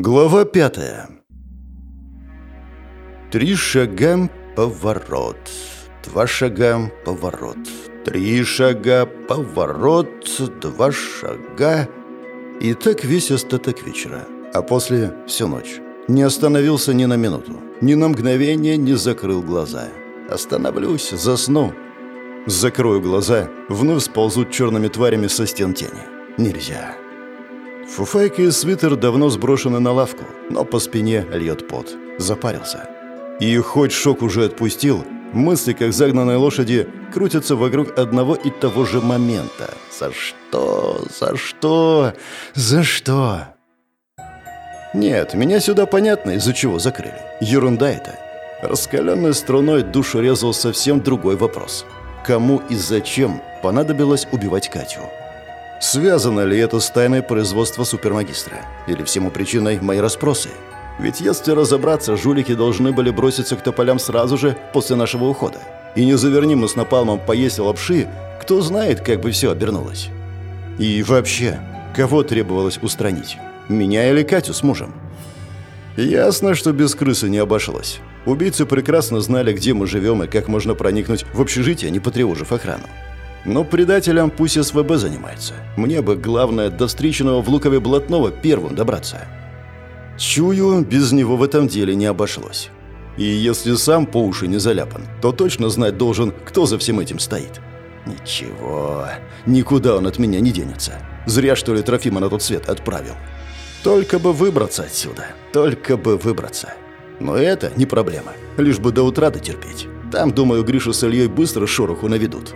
Глава пятая. Три шага – поворот. Два шага – поворот. Три шага – поворот. Два шага. И так весь остаток вечера. А после – всю ночь. Не остановился ни на минуту. Ни на мгновение не закрыл глаза. Остановлюсь, засну. Закрою глаза, вновь сползут черными тварями со стен тени. Нельзя. Фуфайка и свитер давно сброшены на лавку, но по спине льет пот. Запарился. И хоть шок уже отпустил, мысли, как загнанной лошади, крутятся вокруг одного и того же момента. За что? За что? За что? Нет, меня сюда понятно, из-за чего закрыли. Ерунда это. Раскаленной струной душу резал совсем другой вопрос. Кому и зачем понадобилось убивать Катю? Связано ли это с тайной производства супермагистра? Или всему причиной мои расспросы? Ведь если разобраться, жулики должны были броситься к тополям сразу же после нашего ухода. И не заверни мы с напалмом поесть лапши, кто знает, как бы все обернулось. И вообще, кого требовалось устранить? Меня или Катю с мужем? Ясно, что без крысы не обошлось. Убийцы прекрасно знали, где мы живем и как можно проникнуть в общежитие, не потревожив охрану. Но предателям пусть СВБ занимается. Мне бы, главное, до встреченного в Лукове блатного первым добраться. Чую, без него в этом деле не обошлось. И если сам по уши не заляпан, то точно знать должен, кто за всем этим стоит. Ничего, никуда он от меня не денется. Зря, что ли, Трофима на тот свет отправил. Только бы выбраться отсюда, только бы выбраться. Но это не проблема, лишь бы до утра дотерпеть. Там, думаю, Гришу с Ильей быстро шороху наведут.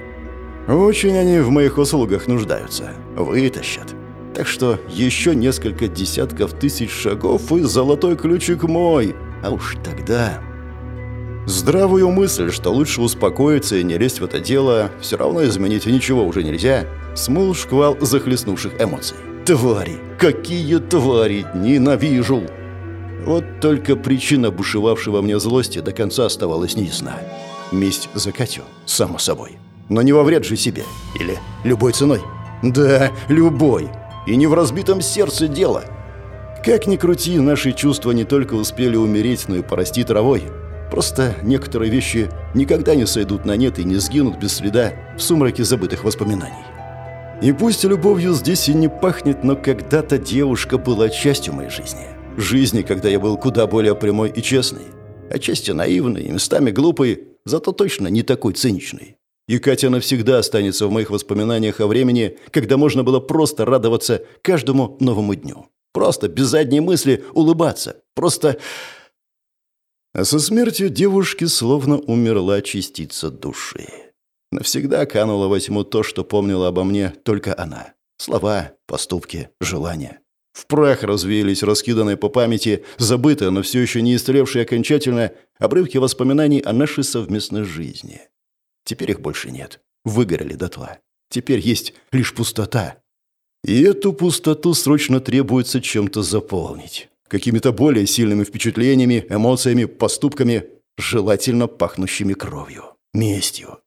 Очень они в моих услугах нуждаются. Вытащат. Так что еще несколько десятков тысяч шагов и золотой ключик мой. А уж тогда... Здравую мысль, что лучше успокоиться и не лезть в это дело, все равно изменить ничего уже нельзя, смыл шквал захлестнувших эмоций. Твари! Какие твари! Ненавижу! Вот только причина бушевавшего мне злости до конца оставалась неясна. Месть за Катю, само собой. Но не во вред же себе. Или любой ценой. Да, любой. И не в разбитом сердце дело. Как ни крути, наши чувства не только успели умереть, но и порасти травой. Просто некоторые вещи никогда не сойдут на нет и не сгинут без следа в сумраке забытых воспоминаний. И пусть любовью здесь и не пахнет, но когда-то девушка была частью моей жизни. Жизни, когда я был куда более прямой и честный. Отчасти наивный, местами глупый, зато точно не такой циничный. И Катя навсегда останется в моих воспоминаниях о времени, когда можно было просто радоваться каждому новому дню. Просто без задней мысли улыбаться. Просто... А со смертью девушки словно умерла частица души. Навсегда канула во тьму то, что помнила обо мне только она. Слова, поступки, желания. В прах развеялись раскиданные по памяти, забытые, но все еще не истлевшие окончательно, обрывки воспоминаний о нашей совместной жизни. Теперь их больше нет. Выгорели дотла. Теперь есть лишь пустота. И эту пустоту срочно требуется чем-то заполнить. Какими-то более сильными впечатлениями, эмоциями, поступками, желательно пахнущими кровью, местью.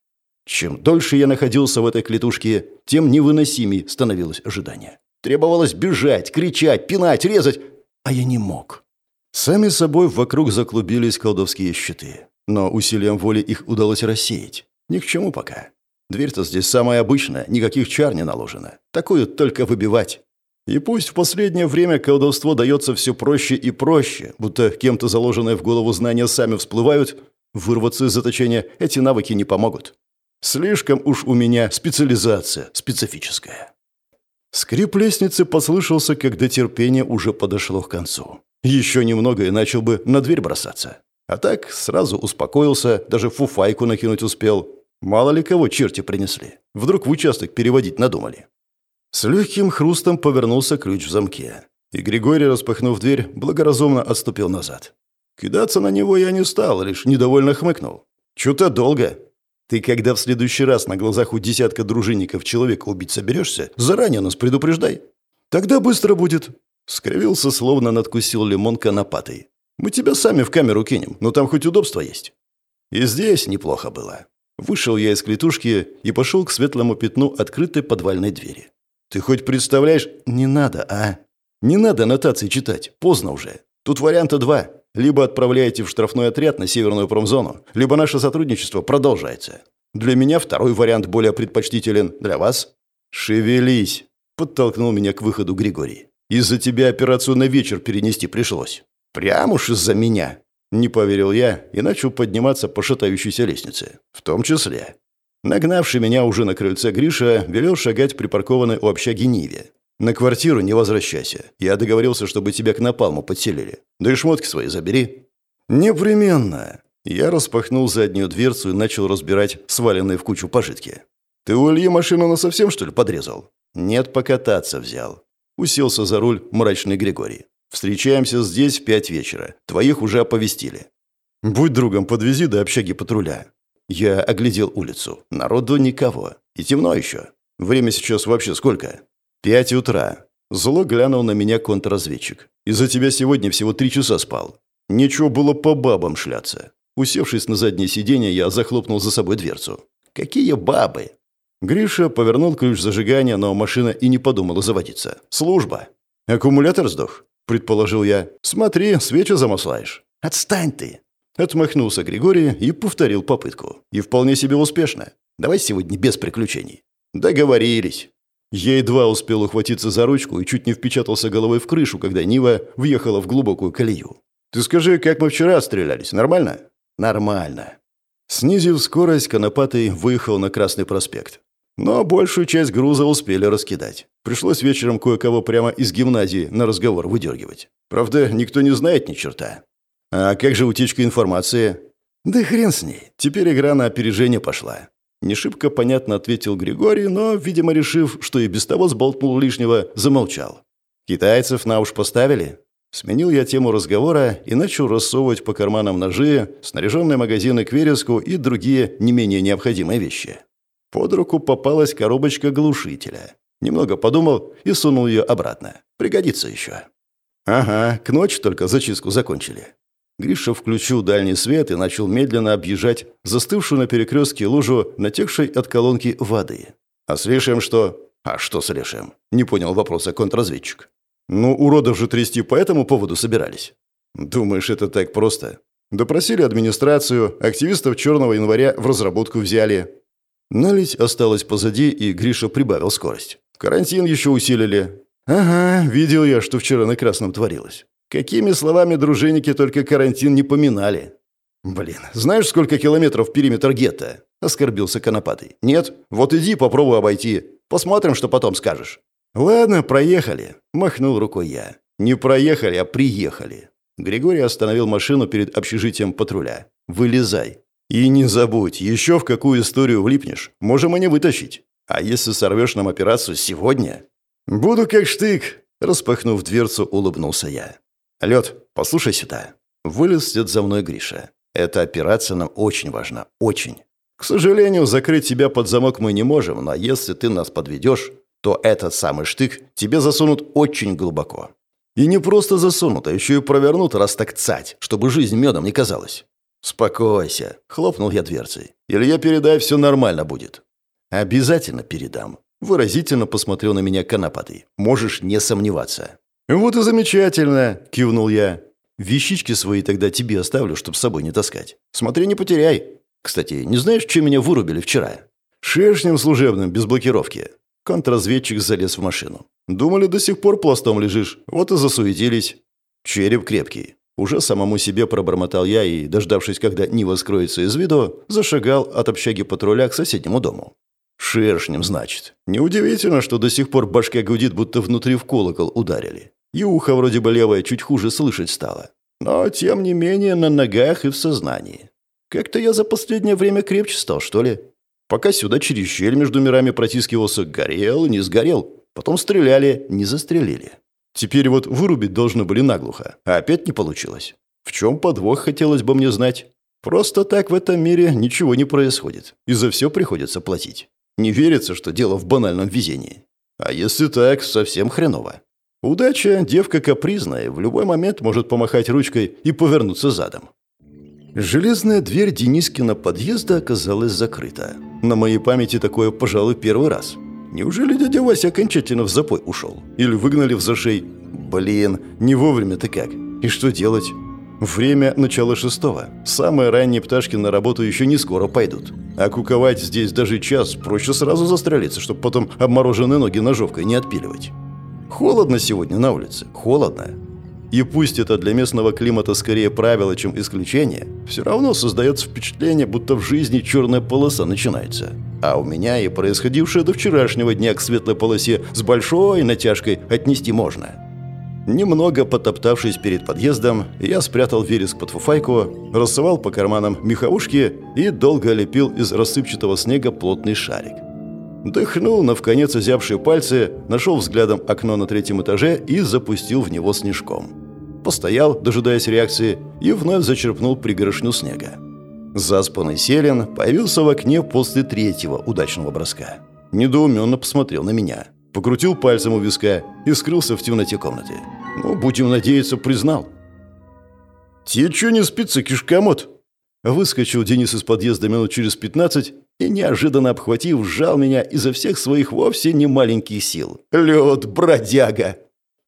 Чем дольше я находился в этой клетушке, тем невыносимей становилось ожидание. Требовалось бежать, кричать, пинать, резать, а я не мог. Сами собой вокруг заклубились колдовские щиты, но усилием воли их удалось рассеять. Ни к чему пока. Дверь-то здесь самая обычная, никаких чар не наложено. Такую только выбивать. И пусть в последнее время колдовство дается все проще и проще, будто кем-то заложенные в голову знания сами всплывают, вырваться из заточения эти навыки не помогут. Слишком уж у меня специализация специфическая. Скрип лестницы послышался, когда терпение уже подошло к концу. Еще немного и начал бы на дверь бросаться. А так сразу успокоился, даже фуфайку накинуть успел. Мало ли кого черти принесли. Вдруг в участок переводить надумали. С легким хрустом повернулся ключ в замке. И Григорий, распахнув дверь, благоразумно отступил назад. Кидаться на него я не стал, лишь недовольно хмыкнул. «Чё-то долго. Ты когда в следующий раз на глазах у десятка дружинников человека убить соберешься, заранее нас предупреждай. Тогда быстро будет». Скривился, словно надкусил лимон конопатой. «Мы тебя сами в камеру кинем, но там хоть удобство есть». И здесь неплохо было. Вышел я из клетушки и пошел к светлому пятну открытой подвальной двери. «Ты хоть представляешь...» «Не надо, а?» Не надо нотации читать, поздно уже. Тут варианта два. Либо отправляете в штрафной отряд на северную промзону, либо наше сотрудничество продолжается. Для меня второй вариант более предпочтителен. Для вас? Шевелись, подтолкнул меня к выходу Григорий. Из-за тебя операцию на вечер перенести пришлось. Прям уж из-за меня. Не поверил я и начал подниматься по шатающейся лестнице. В том числе. Нагнавший меня уже на крыльце Гриша велел шагать припаркованной у общаги Ниве. «На квартиру не возвращайся. Я договорился, чтобы тебя к напалму подселили. Да и шмотки свои забери». «Непременно». Я распахнул заднюю дверцу и начал разбирать сваленные в кучу пожитки. «Ты у Ильи машину на совсем что ли, подрезал?» «Нет, покататься взял». Уселся за руль мрачный Григорий. «Встречаемся здесь в пять вечера. Твоих уже оповестили». «Будь другом, подвези до общаги патруля». Я оглядел улицу. Народу никого. И темно еще. Время сейчас вообще сколько? Пять утра. Зло глянул на меня контрразведчик. «Из-за тебя сегодня всего три часа спал. Нечего было по бабам шляться». Усевшись на заднее сиденье, я захлопнул за собой дверцу. «Какие бабы?» Гриша повернул ключ зажигания, но машина и не подумала заводиться. «Служба». «Аккумулятор сдох», — предположил я. «Смотри, свечи замаслаешь». «Отстань ты!» Отмахнулся Григорий и повторил попытку. И вполне себе успешно. «Давай сегодня без приключений». «Договорились». Я едва успел ухватиться за ручку и чуть не впечатался головой в крышу, когда Нива въехала в глубокую колею. «Ты скажи, как мы вчера стрелялись, нормально?» «Нормально». Снизив скорость, Конопатый выехал на Красный проспект. Но большую часть груза успели раскидать. Пришлось вечером кое-кого прямо из гимназии на разговор выдергивать. Правда, никто не знает ни черта. А как же утечка информации? Да хрен с ней. Теперь игра на опережение пошла. Не шибко понятно ответил Григорий, но, видимо, решив, что и без того сболтнул лишнего, замолчал. «Китайцев на уж поставили?» Сменил я тему разговора и начал рассовывать по карманам ножи, снаряженные магазины к вереску и другие не менее необходимые вещи. Под руку попалась коробочка глушителя. Немного подумал и сунул ее обратно. Пригодится еще. Ага, к ночи только зачистку закончили. Гриша включил дальний свет и начал медленно объезжать застывшую на перекрестке лужу, натекшей от колонки воды. «А с лешим что?» «А что с лешим?» – не понял вопроса контрразведчик. «Ну, уродов же трясти по этому поводу собирались». «Думаешь, это так просто?» Допросили администрацию, активистов «Черного января» в разработку взяли. Налить осталось позади, и Гриша прибавил скорость. Карантин еще усилили. «Ага, видел я, что вчера на Красном творилось. Какими словами дружинники только карантин не поминали. «Блин, знаешь, сколько километров периметр гетто?» – оскорбился Конопатый. «Нет? Вот иди, попробуй обойти. Посмотрим, что потом скажешь». «Ладно, проехали», – махнул рукой я. «Не проехали, а приехали». Григорий остановил машину перед общежитием патруля. «Вылезай. И не забудь, еще в какую историю влипнешь, можем и не вытащить. А если сорвешь нам операцию сегодня?» «Буду как штык», – распахнув дверцу, улыбнулся я. «Лед, послушай сюда». Вылез вслед за мной Гриша. «Эта операция нам очень важна. Очень. К сожалению, закрыть тебя под замок мы не можем, но если ты нас подведешь, то этот самый штык тебе засунут очень глубоко. И не просто засунут, а еще и провернут раз так цать, чтобы жизнь медом не казалась. «Спокойся», — хлопнул я дверцей. «Илья, передай, все нормально будет». «Обязательно передам». Выразительно посмотрел на меня Конопатый. «Можешь не сомневаться». «Вот и замечательно!» – кивнул я. «Вещички свои тогда тебе оставлю, чтобы с собой не таскать. Смотри, не потеряй. Кстати, не знаешь, чем меня вырубили вчера?» «Шершнем служебным, без блокировки». Контрразведчик залез в машину. «Думали, до сих пор пластом лежишь. Вот и засуетились». «Череп крепкий». Уже самому себе пробормотал я и, дождавшись, когда Нива скроется из виду, зашагал от общаги патруля к соседнему дому. «Шершнем, значит. Неудивительно, что до сих пор башка гудит, будто внутри в колокол ударили. И ухо вроде бы левое чуть хуже слышать стало. Но, тем не менее, на ногах и в сознании. Как-то я за последнее время крепче стал, что ли. Пока сюда через щель между мирами протискивался, горел, не сгорел. Потом стреляли, не застрелили. Теперь вот вырубить должны были наглухо, а опять не получилось. В чем подвох, хотелось бы мне знать. Просто так в этом мире ничего не происходит, и за все приходится платить. Не верится, что дело в банальном везении. А если так, совсем хреново. Удача – девка капризная, в любой момент может помахать ручкой и повернуться задом. Железная дверь Денискина подъезда оказалась закрыта. На моей памяти такое, пожалуй, первый раз. Неужели дядя Вася окончательно в запой ушел? Или выгнали в зашей? Блин, не вовремя-то как. И что делать? Время начала шестого. Самые ранние пташки на работу еще не скоро пойдут. А куковать здесь даже час проще сразу застрелиться, чтобы потом обмороженные ноги ножовкой не отпиливать. Холодно сегодня на улице. Холодно. И пусть это для местного климата скорее правило, чем исключение, все равно создается впечатление, будто в жизни черная полоса начинается. А у меня и происходившее до вчерашнего дня к светлой полосе с большой натяжкой отнести можно. Немного потоптавшись перед подъездом, я спрятал вереск под фуфайку, рассовал по карманам меховушки и долго лепил из рассыпчатого снега плотный шарик. Дыхнул на вконец озябшие пальцы, нашел взглядом окно на третьем этаже и запустил в него снежком. Постоял, дожидаясь реакции, и вновь зачерпнул пригоршню снега. Заспанный Селин появился в окне после третьего удачного броска. Недоуменно посмотрел на меня – покрутил пальцем у виска и скрылся в темноте комнаты. Ну, будем надеяться, признал. «Тебе что не спится, кишкомот?» Выскочил Денис из подъезда минут через пятнадцать и, неожиданно обхватив, сжал меня изо всех своих вовсе не маленьких сил. «Лед, бродяга!»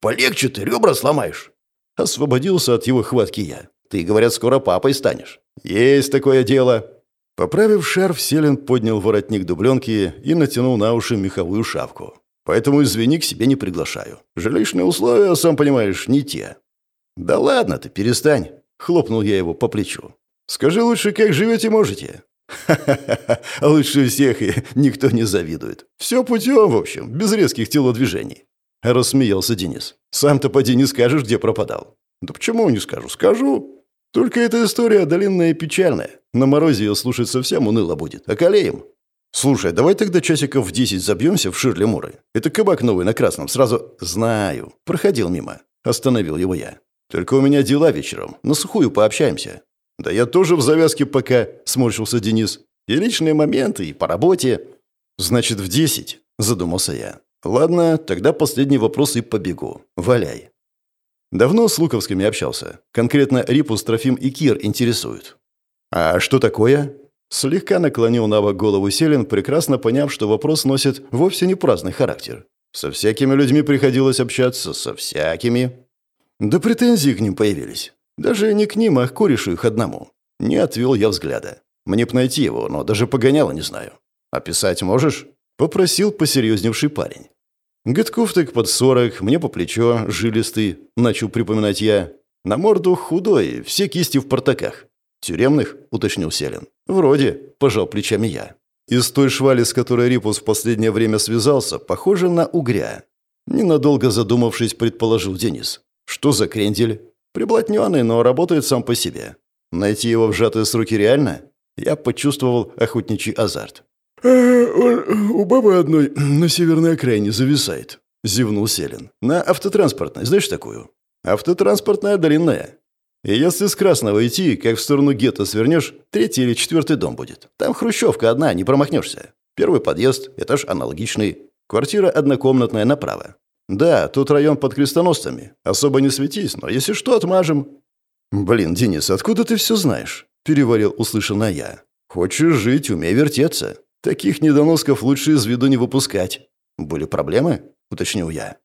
«Полегче ты, ребра сломаешь!» Освободился от его хватки я. «Ты, говорят, скоро папой станешь». «Есть такое дело!» Поправив шарф, Селин поднял воротник дубленки и натянул на уши меховую шапку. Поэтому извини, к себе не приглашаю. Жилищные условия, сам понимаешь, не те». «Да ладно ты, перестань», — хлопнул я его по плечу. «Скажи лучше, как живете можете?» «Ха-ха-ха, лучше всех и никто не завидует. Все путем, в общем, без резких телодвижений». Рассмеялся Денис. «Сам-то поди не скажешь, где пропадал». «Да почему не скажу? Скажу. Только эта история долинная и печальная. На морозе ее слушать совсем уныло будет. Околеем. «Слушай, давай тогда часиков в десять забьемся в Ширли Муры. Это кабак новый на Красном. Сразу...» «Знаю. Проходил мимо». Остановил его я. «Только у меня дела вечером. На сухую пообщаемся». «Да я тоже в завязке пока», — сморщился Денис. «И личные моменты, и по работе». «Значит, в десять?» — задумался я. «Ладно, тогда последний вопрос и побегу. Валяй». Давно с Луковскими общался. Конкретно Рипус, Трофим и Кир интересуют. «А что такое?» Слегка наклонил на голову Селин, прекрасно поняв, что вопрос носит вовсе не праздный характер. Со всякими людьми приходилось общаться, со всякими. Да претензии к ним появились. Даже не к ним, а к корешу их одному. Не отвел я взгляда. Мне б найти его, но даже погоняло не знаю. «Описать можешь?» — попросил посерьезневший парень. Годков так под сорок, мне по плечо, жилистый, начал припоминать я. На морду худой, все кисти в портаках. «Тюремных?» — уточнил Селин. «Вроде», — пожал плечами я. Из той швали, с которой Рипус в последнее время связался, похоже на угря. Ненадолго задумавшись, предположил Денис. «Что за крендель?» «Приблотненный, но работает сам по себе. Найти его в сжатые сроки реально?» Я почувствовал охотничий азарт. «Э, «У бабы одной на северной окраине зависает», — зевнул Селин. «На автотранспортной, знаешь такую?» «Автотранспортная длинная. И если с Красного идти, как в сторону гетто свернешь, третий или четвертый дом будет. Там хрущевка одна, не промахнешься. Первый подъезд, этаж аналогичный. Квартира однокомнатная направо. Да, тут район под крестоносцами. Особо не светись, но если что, отмажем. Блин, Денис, откуда ты все знаешь? Переварил услышанное я. Хочешь жить, умей вертеться. Таких недоносков лучше из виду не выпускать. Были проблемы? Уточнил я.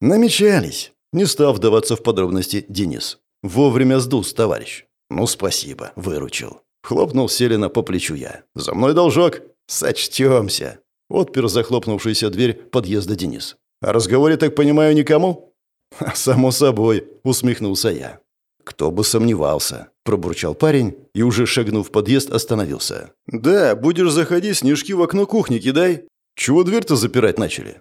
Намечались. Не стал вдаваться в подробности Денис. Вовремя сдус, товарищ. Ну, спасибо, выручил. Хлопнул Селина по плечу я. За мной должок. Сочтемся. Отпер захлопнувшуюся дверь подъезда Денис. О разговоре, так понимаю, никому? Само собой, усмехнулся я. Кто бы сомневался, пробурчал парень и уже шагнув в подъезд остановился. Да, будешь заходить, снежки в окно кухни кидай. Чего дверь-то запирать начали?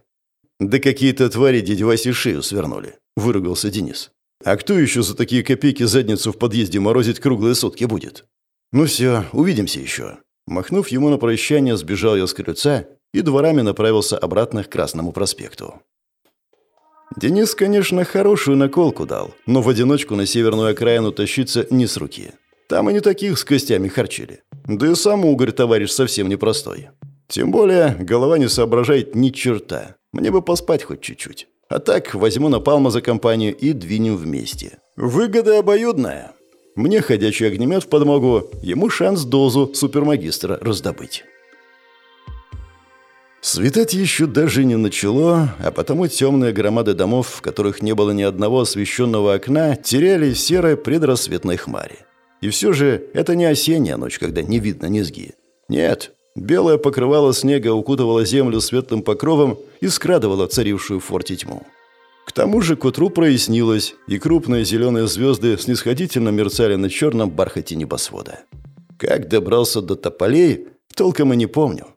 Да какие-то твари дядь Васе шею свернули, выругался Денис. А кто еще за такие копейки задницу в подъезде морозить круглые сутки будет? Ну все, увидимся еще. Махнув ему на прощание, сбежал я с крыльца и дворами направился обратно к Красному проспекту. Денис, конечно, хорошую наколку дал, но в одиночку на северную окраину тащиться не с руки. Там и не таких с костями харчили. Да и сам угорь, товарищ, совсем непростой. Тем более, голова не соображает ни черта. Мне бы поспать хоть чуть-чуть. А так возьму Напалма за компанию и двинем вместе. Выгода обоюдная. Мне ходячий огнемет в подмогу, ему шанс дозу супермагистра раздобыть. Светать еще даже не начало, а потому темные громады домов, в которых не было ни одного освещенного окна, теряли серой предрассветной хмаре. И все же это не осенняя ночь, когда не видно низги. Нет, белое покрывало снега укутывало землю светлым покровом и скрадывало царившую в форте тьму. К тому же к утру прояснилось, и крупные зеленые звезды снисходительно мерцали на черном бархате небосвода. Как добрался до тополей, толком и не помню.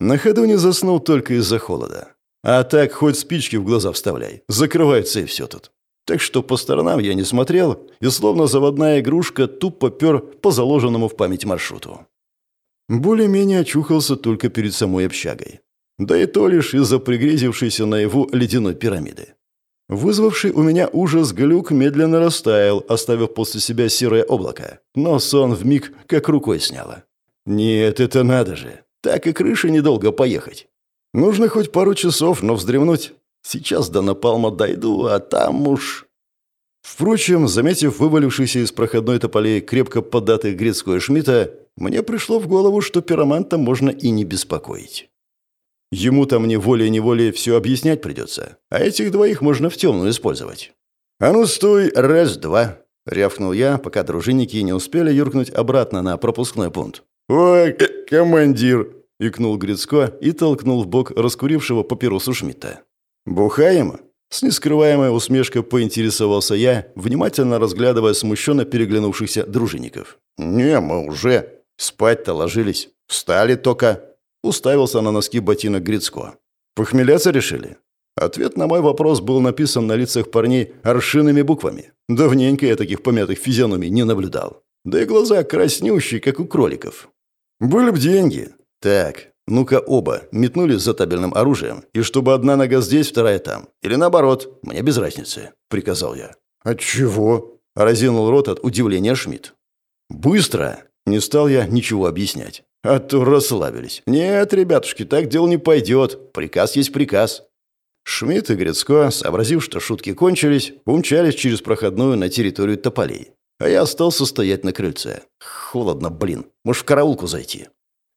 На ходу не заснул только из-за холода. А так хоть спички в глаза вставляй. Закрывается и все тут. Так что по сторонам я не смотрел, и словно заводная игрушка тупо пер по заложенному в память маршруту. Более-менее очухался только перед самой общагой. Да и то лишь из-за пригрезившейся наяву ледяной пирамиды. Вызвавший у меня ужас глюк медленно растаял, оставив после себя серое облако. Но сон вмиг как рукой сняло. Нет, это надо же. Так и крыше недолго поехать. Нужно хоть пару часов, но вздремнуть. Сейчас до Напалма дойду, а там уж... Впрочем, заметив вывалившийся из проходной тополей крепко податый грецкого Шмидта, мне пришло в голову, что пироманта можно и не беспокоить. Ему-то мне волей-неволей все объяснять придется, а этих двоих можно в темную использовать. «А ну стой, раз-два!» — рявкнул я, пока дружинники не успели юркнуть обратно на пропускной пункт. «Ой, командир!» — икнул Грицко и толкнул в бок раскурившего папиросу Шмидта. «Бухаем?» С нескрываемой усмешкой поинтересовался я, внимательно разглядывая смущенно переглянувшихся дружинников. «Не, мы уже. Спать-то ложились. Встали только». Уставился на носки ботинок Грицко. «Похмеляться решили?» Ответ на мой вопрос был написан на лицах парней аршинными буквами. Давненько я таких помятых физиономий не наблюдал. Да и глаза краснющие, как у кроликов. «Были б деньги». «Так, ну-ка оба метнули за табельным оружием, и чтобы одна нога здесь, вторая там. Или наоборот, мне без разницы», — приказал я. «Отчего?» — разинул рот от удивления Шмидт. «Быстро!» — не стал я ничего объяснять. А то расслабились. «Нет, ребятушки, так дело не пойдет. Приказ есть приказ». Шмидт и Грицко, сообразив, что шутки кончились, умчались через проходную на территорию тополей. А я остался стоять на крыльце. Холодно, блин. Может, в караулку зайти?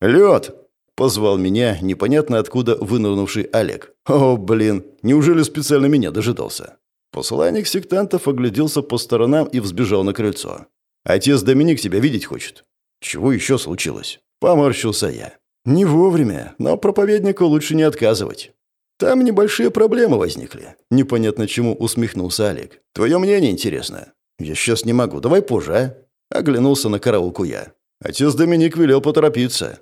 «Лед!» — позвал меня, непонятно откуда вынырнувший Олег. «О, блин, неужели специально меня дожидался?» Посланник сектантов огляделся по сторонам и взбежал на крыльцо. «Отец Доминик тебя видеть хочет». «Чего еще случилось?» Поморщился я. «Не вовремя, но проповеднику лучше не отказывать». «Там небольшие проблемы возникли». Непонятно чему усмехнулся Олег. «Твое мнение интересно». «Я сейчас не могу, давай позже, а?» Оглянулся на караулку я. Отец Доминик велел поторопиться.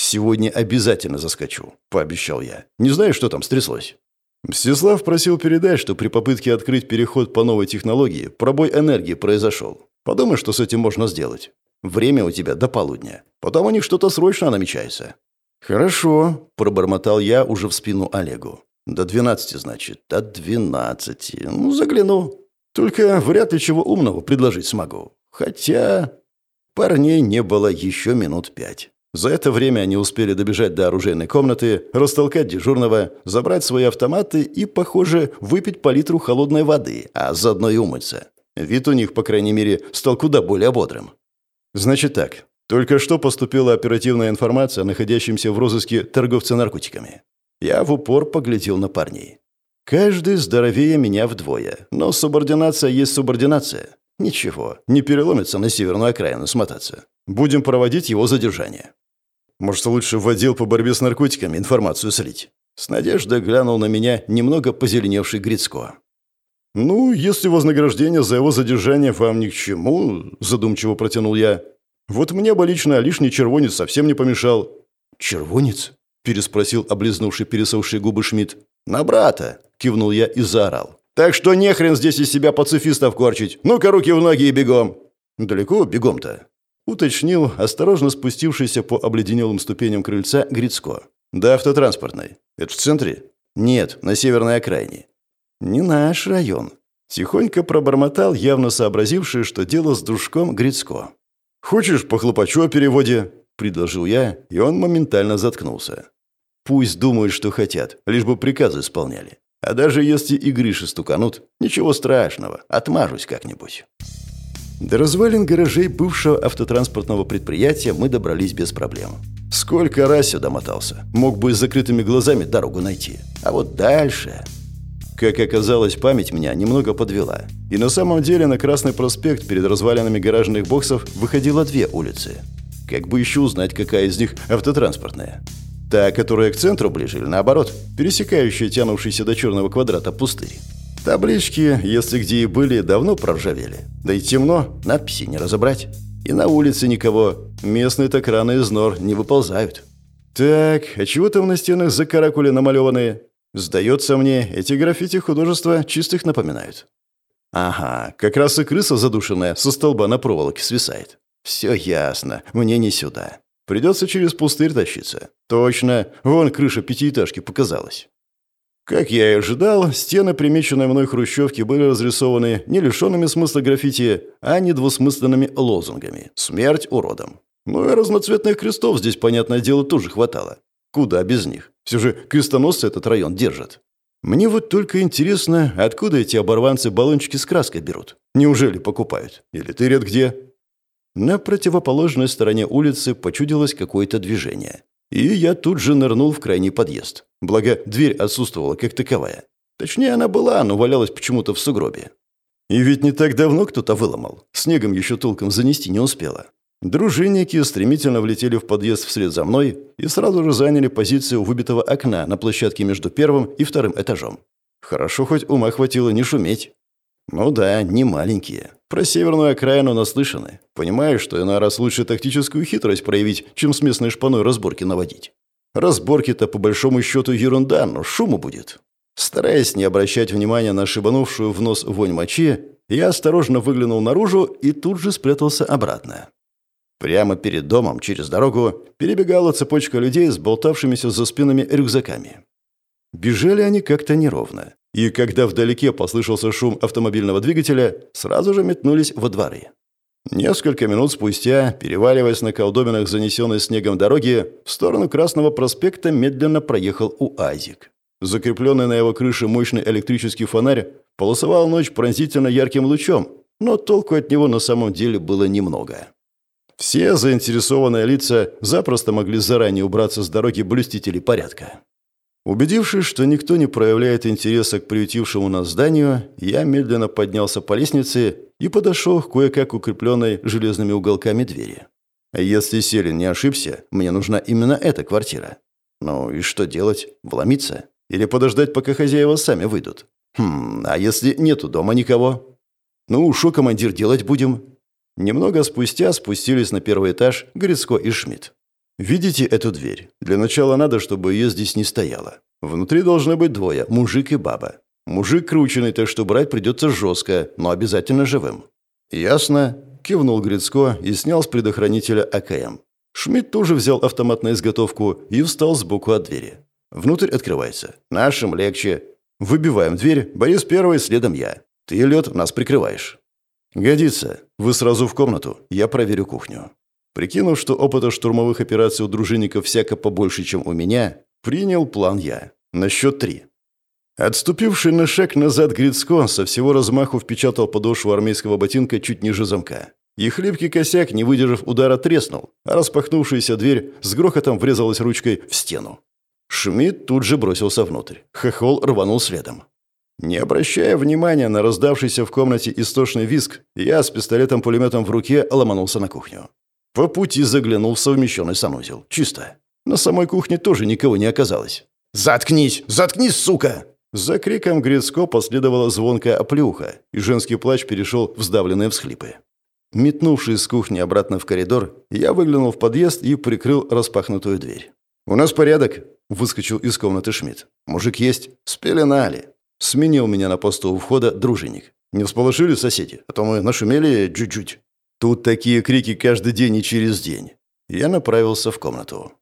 «Сегодня обязательно заскочу», — пообещал я. «Не знаю, что там стряслось». Мстислав просил передать, что при попытке открыть переход по новой технологии пробой энергии произошел. Подумай, что с этим можно сделать. Время у тебя до полудня. Потом у них что-то срочно намечается». «Хорошо», — пробормотал я уже в спину Олегу. «До двенадцати, значит. До двенадцати. Ну, загляну. Только вряд ли чего умного предложить смогу. Хотя...» Парней не было еще минут пять. За это время они успели добежать до оружейной комнаты, растолкать дежурного, забрать свои автоматы и, похоже, выпить по литру холодной воды, а заодно и умыться. Вид у них, по крайней мере, стал куда более бодрым. «Значит так. Только что поступила оперативная информация о находящемся в розыске торговце наркотиками. Я в упор поглядел на парней. Каждый здоровее меня вдвое, но субординация есть субординация. Ничего, не переломится на северную окраину смотаться. Будем проводить его задержание. Может, лучше в отдел по борьбе с наркотиками информацию слить? С надеждой глянул на меня немного позеленевший Грицко. «Ну, если вознаграждение за его задержание вам ни к чему», – задумчиво протянул я. «Вот мне бы лично лишний червонец совсем не помешал». «Червонец?» – переспросил облизнувший пересохшие губы Шмидт. «На брата!» – кивнул я и заорал. Так что не хрен здесь из себя пацифистов корчить. Ну-ка, руки в ноги и бегом. Далеко бегом-то? Уточнил, осторожно спустившийся по обледенелым ступеням крыльца Грицко. Да, автотранспортной. Это в центре? Нет, на северной окраине. Не наш район. Тихонько пробормотал, явно сообразивший, что дело с дружком Грицко. «Хочешь, по хлопачу о переводе?» – предложил я, и он моментально заткнулся. «Пусть думают, что хотят, лишь бы приказы исполняли. А даже если и Гриши стуканут, ничего страшного, отмажусь как-нибудь. До развалин гаражей бывшего автотранспортного предприятия мы добрались без проблем. Сколько раз сюда мотался. Мог бы с закрытыми глазами дорогу найти. А вот дальше... Как оказалось, память меня немного подвела. И на самом деле на Красный проспект перед развалинами гаражных боксов выходило две улицы. Как бы еще узнать, какая из них автотранспортная? Та, которая к центру ближе, или наоборот, пересекающая тянувшийся до черного квадрата пустырь. Таблички, если где и были, давно проржавели. Да и темно, надписи не разобрать. И на улице никого. Местные так рано из нор не выползают. Так, а чего там на стенах за каракули намалеванные? Сдается мне, эти граффити художества чистых напоминают. Ага, как раз и крыса задушенная со столба на проволоке свисает. Все ясно, мне не сюда. Придется через пустырь тащиться. Точно, вон крыша пятиэтажки показалась. Как я и ожидал, стены, примеченные мной хрущевки, были разрисованы не лишенными смысла граффити, а недвусмысленными лозунгами «Смерть уродам». Ну и разноцветных крестов здесь, понятное дело, тоже хватало. Куда без них? Все же крестоносцы этот район держат. Мне вот только интересно, откуда эти оборванцы баллончики с краской берут? Неужели покупают? Или тырят где? На противоположной стороне улицы почудилось какое-то движение. И я тут же нырнул в крайний подъезд. Благо, дверь отсутствовала как таковая. Точнее, она была, но валялась почему-то в сугробе. И ведь не так давно кто-то выломал. Снегом еще толком занести не успела. Дружинники стремительно влетели в подъезд вслед за мной и сразу же заняли позицию выбитого окна на площадке между первым и вторым этажом. Хорошо хоть ума хватило не шуметь. Ну да, не маленькие. Про северную окраину наслышаны. Понимаю, что иной раз лучше тактическую хитрость проявить, чем с местной шпаной разборки наводить. Разборки-то по большому счету ерунда, но шуму будет. Стараясь не обращать внимания на шибанувшую в нос вонь мочи, я осторожно выглянул наружу и тут же спрятался обратно. Прямо перед домом, через дорогу, перебегала цепочка людей с болтавшимися за спинами рюкзаками. Бежали они как-то неровно, и когда вдалеке послышался шум автомобильного двигателя, сразу же метнулись во дворы. Несколько минут спустя, переваливаясь на колдобинах занесенной снегом дороги, в сторону Красного проспекта медленно проехал УАЗик. Закрепленный на его крыше мощный электрический фонарь полосовал ночь пронзительно ярким лучом, но толку от него на самом деле было немного. Все заинтересованные лица запросто могли заранее убраться с дороги блюстителей порядка. Убедившись, что никто не проявляет интереса к приютившему нас зданию, я медленно поднялся по лестнице и подошел к кое-как укрепленной железными уголками двери. Если Селин не ошибся, мне нужна именно эта квартира. Ну и что делать? Вломиться? Или подождать, пока хозяева сами выйдут? Хм, а если нету дома никого? Ну, шо, командир, делать будем? Немного спустя спустились на первый этаж Грицко и Шмидт. «Видите эту дверь? Для начала надо, чтобы ее здесь не стояло. Внутри должны быть двое – мужик и баба. Мужик крученный, так что брать придется жестко, но обязательно живым». «Ясно», – кивнул Грицко и снял с предохранителя АКМ. Шмидт тоже взял автомат на изготовку и встал сбоку от двери. Внутрь открывается. Нашим легче. Выбиваем дверь, Борис первый, следом я. Ты, лед, нас прикрываешь. «Годится. Вы сразу в комнату. Я проверю кухню». Прикинув, что опыта штурмовых операций у дружинников всяко побольше, чем у меня, принял план я. На счет три. Отступивший на шаг назад Грицко со всего размаху впечатал подошву армейского ботинка чуть ниже замка. И хлипкий косяк, не выдержав удара, треснул, а распахнувшаяся дверь с грохотом врезалась ручкой в стену. Шмидт тут же бросился внутрь. Хохол рванул следом. Не обращая внимания на раздавшийся в комнате истошный визг, я с пистолетом-пулеметом в руке ломанулся на кухню. По пути заглянул в совмещенный санузел. Чисто. На самой кухне тоже никого не оказалось. «Заткнись! Заткнись, сука!» За криком Грицко последовала звонкая оплюха, и женский плач перешел в сдавленные всхлипы. Метнувшись с кухни обратно в коридор, я выглянул в подъезд и прикрыл распахнутую дверь. «У нас порядок», — выскочил из комнаты Шмидт. «Мужик есть. Спеленали. Сменил меня на посту у входа дружинник. Не всполошили соседи, а то мы нашумели чуть-чуть. Тут такие крики каждый день и через день. Я направился в комнату.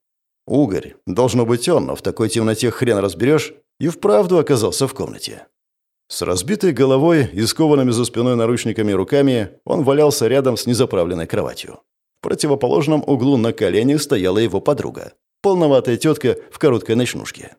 Угорь, должно быть он, но в такой темноте хрен разберешь, и вправду оказался в комнате. С разбитой головой и скованными за спиной наручниками руками он валялся рядом с незаправленной кроватью. В противоположном углу на коленях стояла его подруга, полноватая тетка в короткой ночнушке.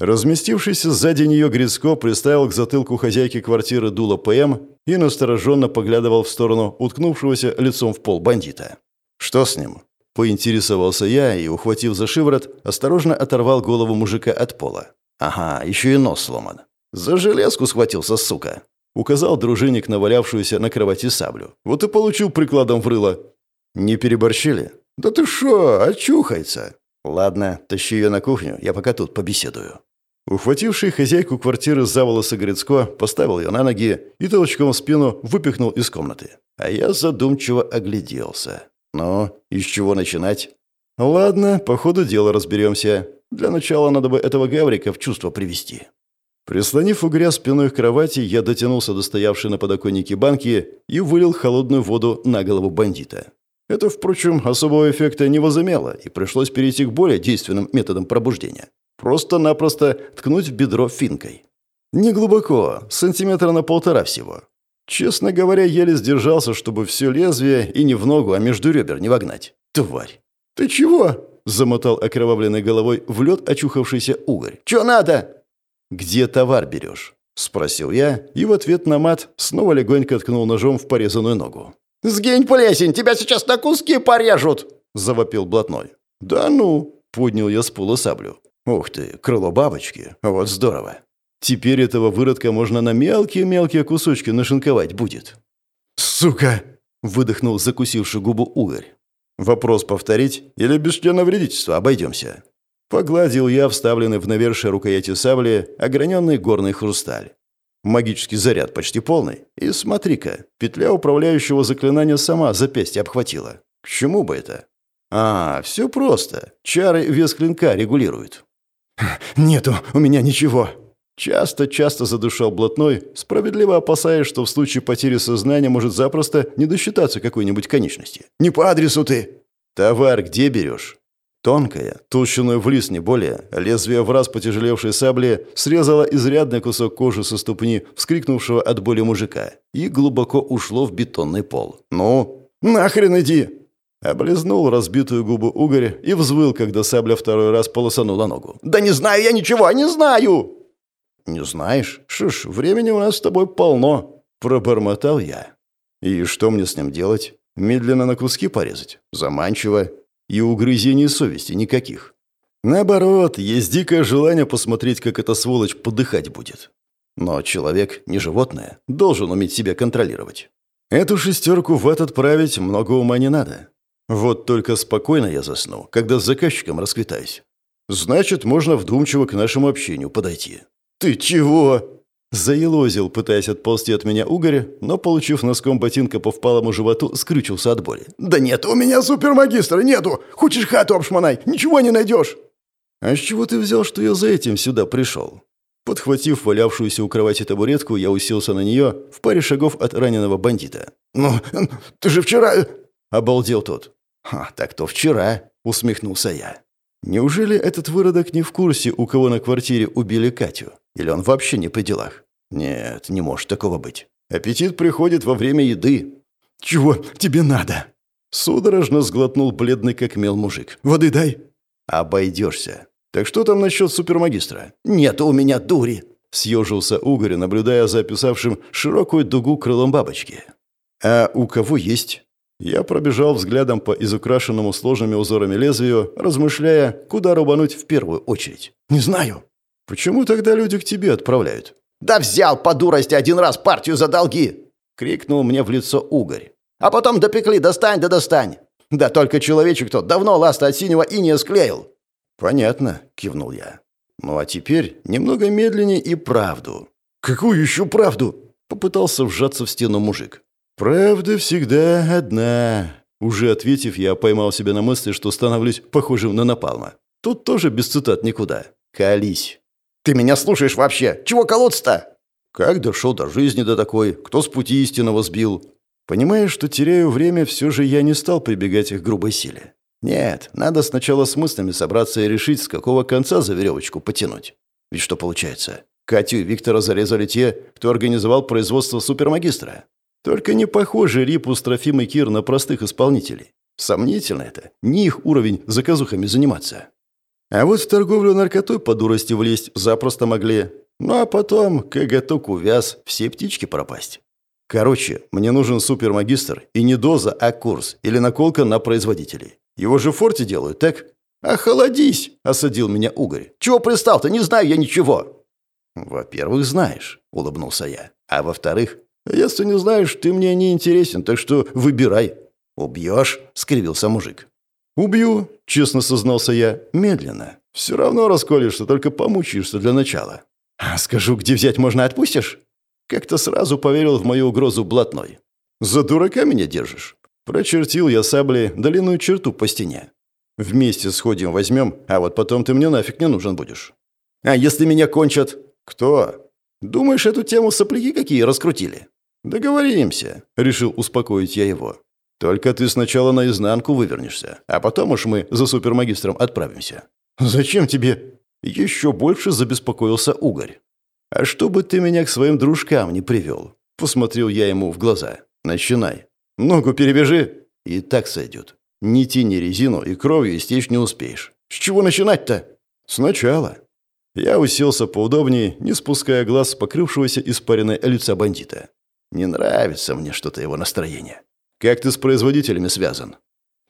Разместившийся сзади нее Грицко приставил к затылку хозяйки квартиры дуло ПМ и настороженно поглядывал в сторону уткнувшегося лицом в пол бандита. «Что с ним?» Поинтересовался я и, ухватив за шиворот, осторожно оторвал голову мужика от пола. Ага, еще и нос сломан. За железку схватился, сука. Указал дружинник на валявшуюся на кровати саблю. Вот и получил прикладом в рыло. Не переборщили? Да ты шо, очухается. Ладно, тащи ее на кухню, я пока тут побеседую. Ухвативший хозяйку квартиры за волосы Грицко поставил ее на ноги и толчком в спину выпихнул из комнаты. А я задумчиво огляделся. Ну, из чего начинать? Ладно, по ходу дела разберемся. Для начала надо бы этого Гаврика в чувство привести. Прислонив угря спиной к кровати, я дотянулся до стоявшей на подоконнике банки и вылил холодную воду на голову бандита. Это, впрочем, особого эффекта не возымело, и пришлось перейти к более действенным методам пробуждения. Просто-напросто ткнуть в бедро финкой. Не глубоко, сантиметра на полтора всего. Честно говоря, еле сдержался, чтобы все лезвие и не в ногу, а между ребер не вогнать. Тварь! «Ты чего?» – замотал окровавленной головой в лед очухавшийся угорь. «Чё надо?» «Где товар берешь?» – спросил я, и в ответ на мат снова легонько ткнул ножом в порезанную ногу. «Сгинь, плесень, тебя сейчас на куски порежут!» – завопил блатной. «Да ну!» – поднял я с пола саблю. «Ух ты, крыло бабочки! Вот здорово! Теперь этого выродка можно на мелкие-мелкие кусочки нашинковать будет». «Сука!» – выдохнул закусивший губу угорь. «Вопрос повторить или без члена вредительства обойдемся?» Погладил я вставленный в навершие рукояти сабли ограненный горный хрусталь. Магический заряд почти полный. И смотри-ка, петля управляющего заклинания сама запястье обхватила. К чему бы это? А, все просто. Чары вес клинка регулируют. «Нету у меня ничего», Часто-часто задушал блатной, справедливо опасаясь, что в случае потери сознания может запросто не досчитаться какой-нибудь конечности. «Не по адресу ты!» «Товар где берешь?» Тонкая, толщиной в лист не более, лезвие в раз потяжелевшей сабли срезало изрядный кусок кожи со ступни, вскрикнувшего от боли мужика, и глубоко ушло в бетонный пол. «Ну, нахрен иди!» Облизнул разбитую губу угорь и взвыл, когда сабля второй раз полосанула ногу. «Да не знаю я ничего, не знаю!» «Не знаешь? Шиш, времени у нас с тобой полно!» Пробормотал я. «И что мне с ним делать? Медленно на куски порезать? Заманчиво. И угрызений совести никаких. Наоборот, есть дикое желание посмотреть, как эта сволочь подыхать будет. Но человек, не животное, должен уметь себя контролировать. Эту шестерку в этот править много ума не надо. Вот только спокойно я засну, когда с заказчиком расквитаюсь. Значит, можно вдумчиво к нашему общению подойти. «Ты чего?» Заелозил, пытаясь отползти от меня угоря, но, получив носком ботинка по впалому животу, скрючился от боли. «Да нет, у меня супермагистра нету! Хочешь хату обшмонай, ничего не найдешь!» «А с чего ты взял, что я за этим сюда пришел?» Подхватив валявшуюся у кровати табуретку, я уселся на нее в паре шагов от раненого бандита. «Ну, ты же вчера...» — обалдел тот. «А, так то вчера», — усмехнулся я. «Неужели этот выродок не в курсе, у кого на квартире убили Катю?» Или он вообще не при делах? Нет, не может такого быть. Аппетит приходит во время еды. «Чего тебе надо?» Судорожно сглотнул бледный как мел мужик. «Воды дай». «Обойдешься. Так что там насчет супермагистра?» «Нет у меня дури!» Съежился Угорь, наблюдая за описавшим широкую дугу крылом бабочки. «А у кого есть?» Я пробежал взглядом по изукрашенному сложными узорами лезвию, размышляя, куда рубануть в первую очередь. «Не знаю. «Почему тогда люди к тебе отправляют?» «Да взял по дурости один раз партию за долги!» — крикнул мне в лицо угорь. «А потом допекли, достань да достань! Да только человечек тот давно ласта от синего и не склеил!» «Понятно», — кивнул я. «Ну а теперь немного медленнее и правду». «Какую еще правду?» — попытался вжаться в стену мужик. «Правда всегда одна». Уже ответив, я поймал себя на мысли, что становлюсь похожим на напалма. Тут тоже без цитат никуда. «Колись». Ты меня слушаешь вообще? Чего колоться-то?» «Как дошел до жизни до такой? Кто с пути истинного сбил?» Понимая, что теряю время, все же я не стал прибегать к грубой силе. Нет, надо сначала с мыслями собраться и решить, с какого конца за веревочку потянуть. Ведь что получается? Катю и Виктора зарезали те, кто организовал производство супермагистра. Только не похожи Рипус, Трофим и Кир на простых исполнителей. Сомнительно это. Не их уровень заказухами заниматься. А вот в торговлю наркотой по дурости влезть запросто могли. Ну а потом, коготок увяз, все птички пропасть. Короче, мне нужен супермагистр, и не доза, а курс, или наколка на производителей. Его же в форте делают, так?» «Охолодись!» — осадил меня угорь. «Чего пристал-то? Не знаю я ничего!» «Во-первых, знаешь», — улыбнулся я. «А во-вторых, если не знаешь, ты мне не интересен, так что выбирай». «Убьешь?» — скривился мужик. «Убью», — честно сознался я, — «медленно. Все равно расколешься, только помучишься для начала». «А скажу, где взять можно, отпустишь?» Как-то сразу поверил в мою угрозу блатной. «За дурака меня держишь?» Прочертил я саблей длинную черту по стене. «Вместе сходим возьмем, а вот потом ты мне нафиг не нужен будешь». «А если меня кончат?» «Кто?» «Думаешь, эту тему сопляки какие раскрутили?» «Договоримся», — решил успокоить я его. Только ты сначала наизнанку вывернешься, а потом уж мы за супермагистром отправимся». «Зачем тебе?» Еще больше забеспокоился Угорь. «А чтобы ты меня к своим дружкам не привел?» Посмотрел я ему в глаза. «Начинай. Ногу перебежи, и так сойдет. Не тяни резину, и кровью истечь не успеешь. С чего начинать-то?» «Сначала». Я уселся поудобнее, не спуская глаз с покрывшегося испаренной лица бандита. Не нравится мне что-то его настроение. Как ты с производителями связан?»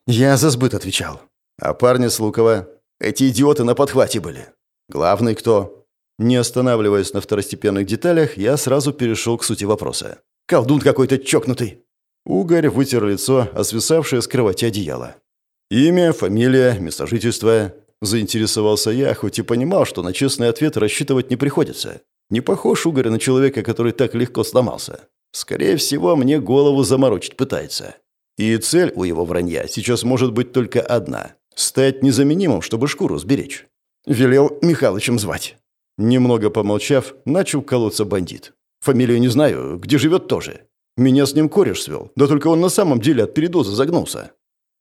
«Я за сбыт отвечал». «А парни с Лукова? Эти идиоты на подхвате были. Главный кто?» Не останавливаясь на второстепенных деталях, я сразу перешел к сути вопроса. «Колдун какой-то чокнутый!» Угорь вытер лицо, а свисавшее с кровати одеяло. «Имя, фамилия, место жительства?» Заинтересовался я, хоть и понимал, что на честный ответ рассчитывать не приходится. Не похож Угорь на человека, который так легко сломался. Скорее всего, мне голову заморочить пытается. И цель у его вранья сейчас может быть только одна – стать незаменимым, чтобы шкуру сберечь. Велел Михалычем звать. Немного помолчав, начал колоться бандит. Фамилию не знаю, где живет тоже. Меня с ним кореш свел, да только он на самом деле от передоза загнулся.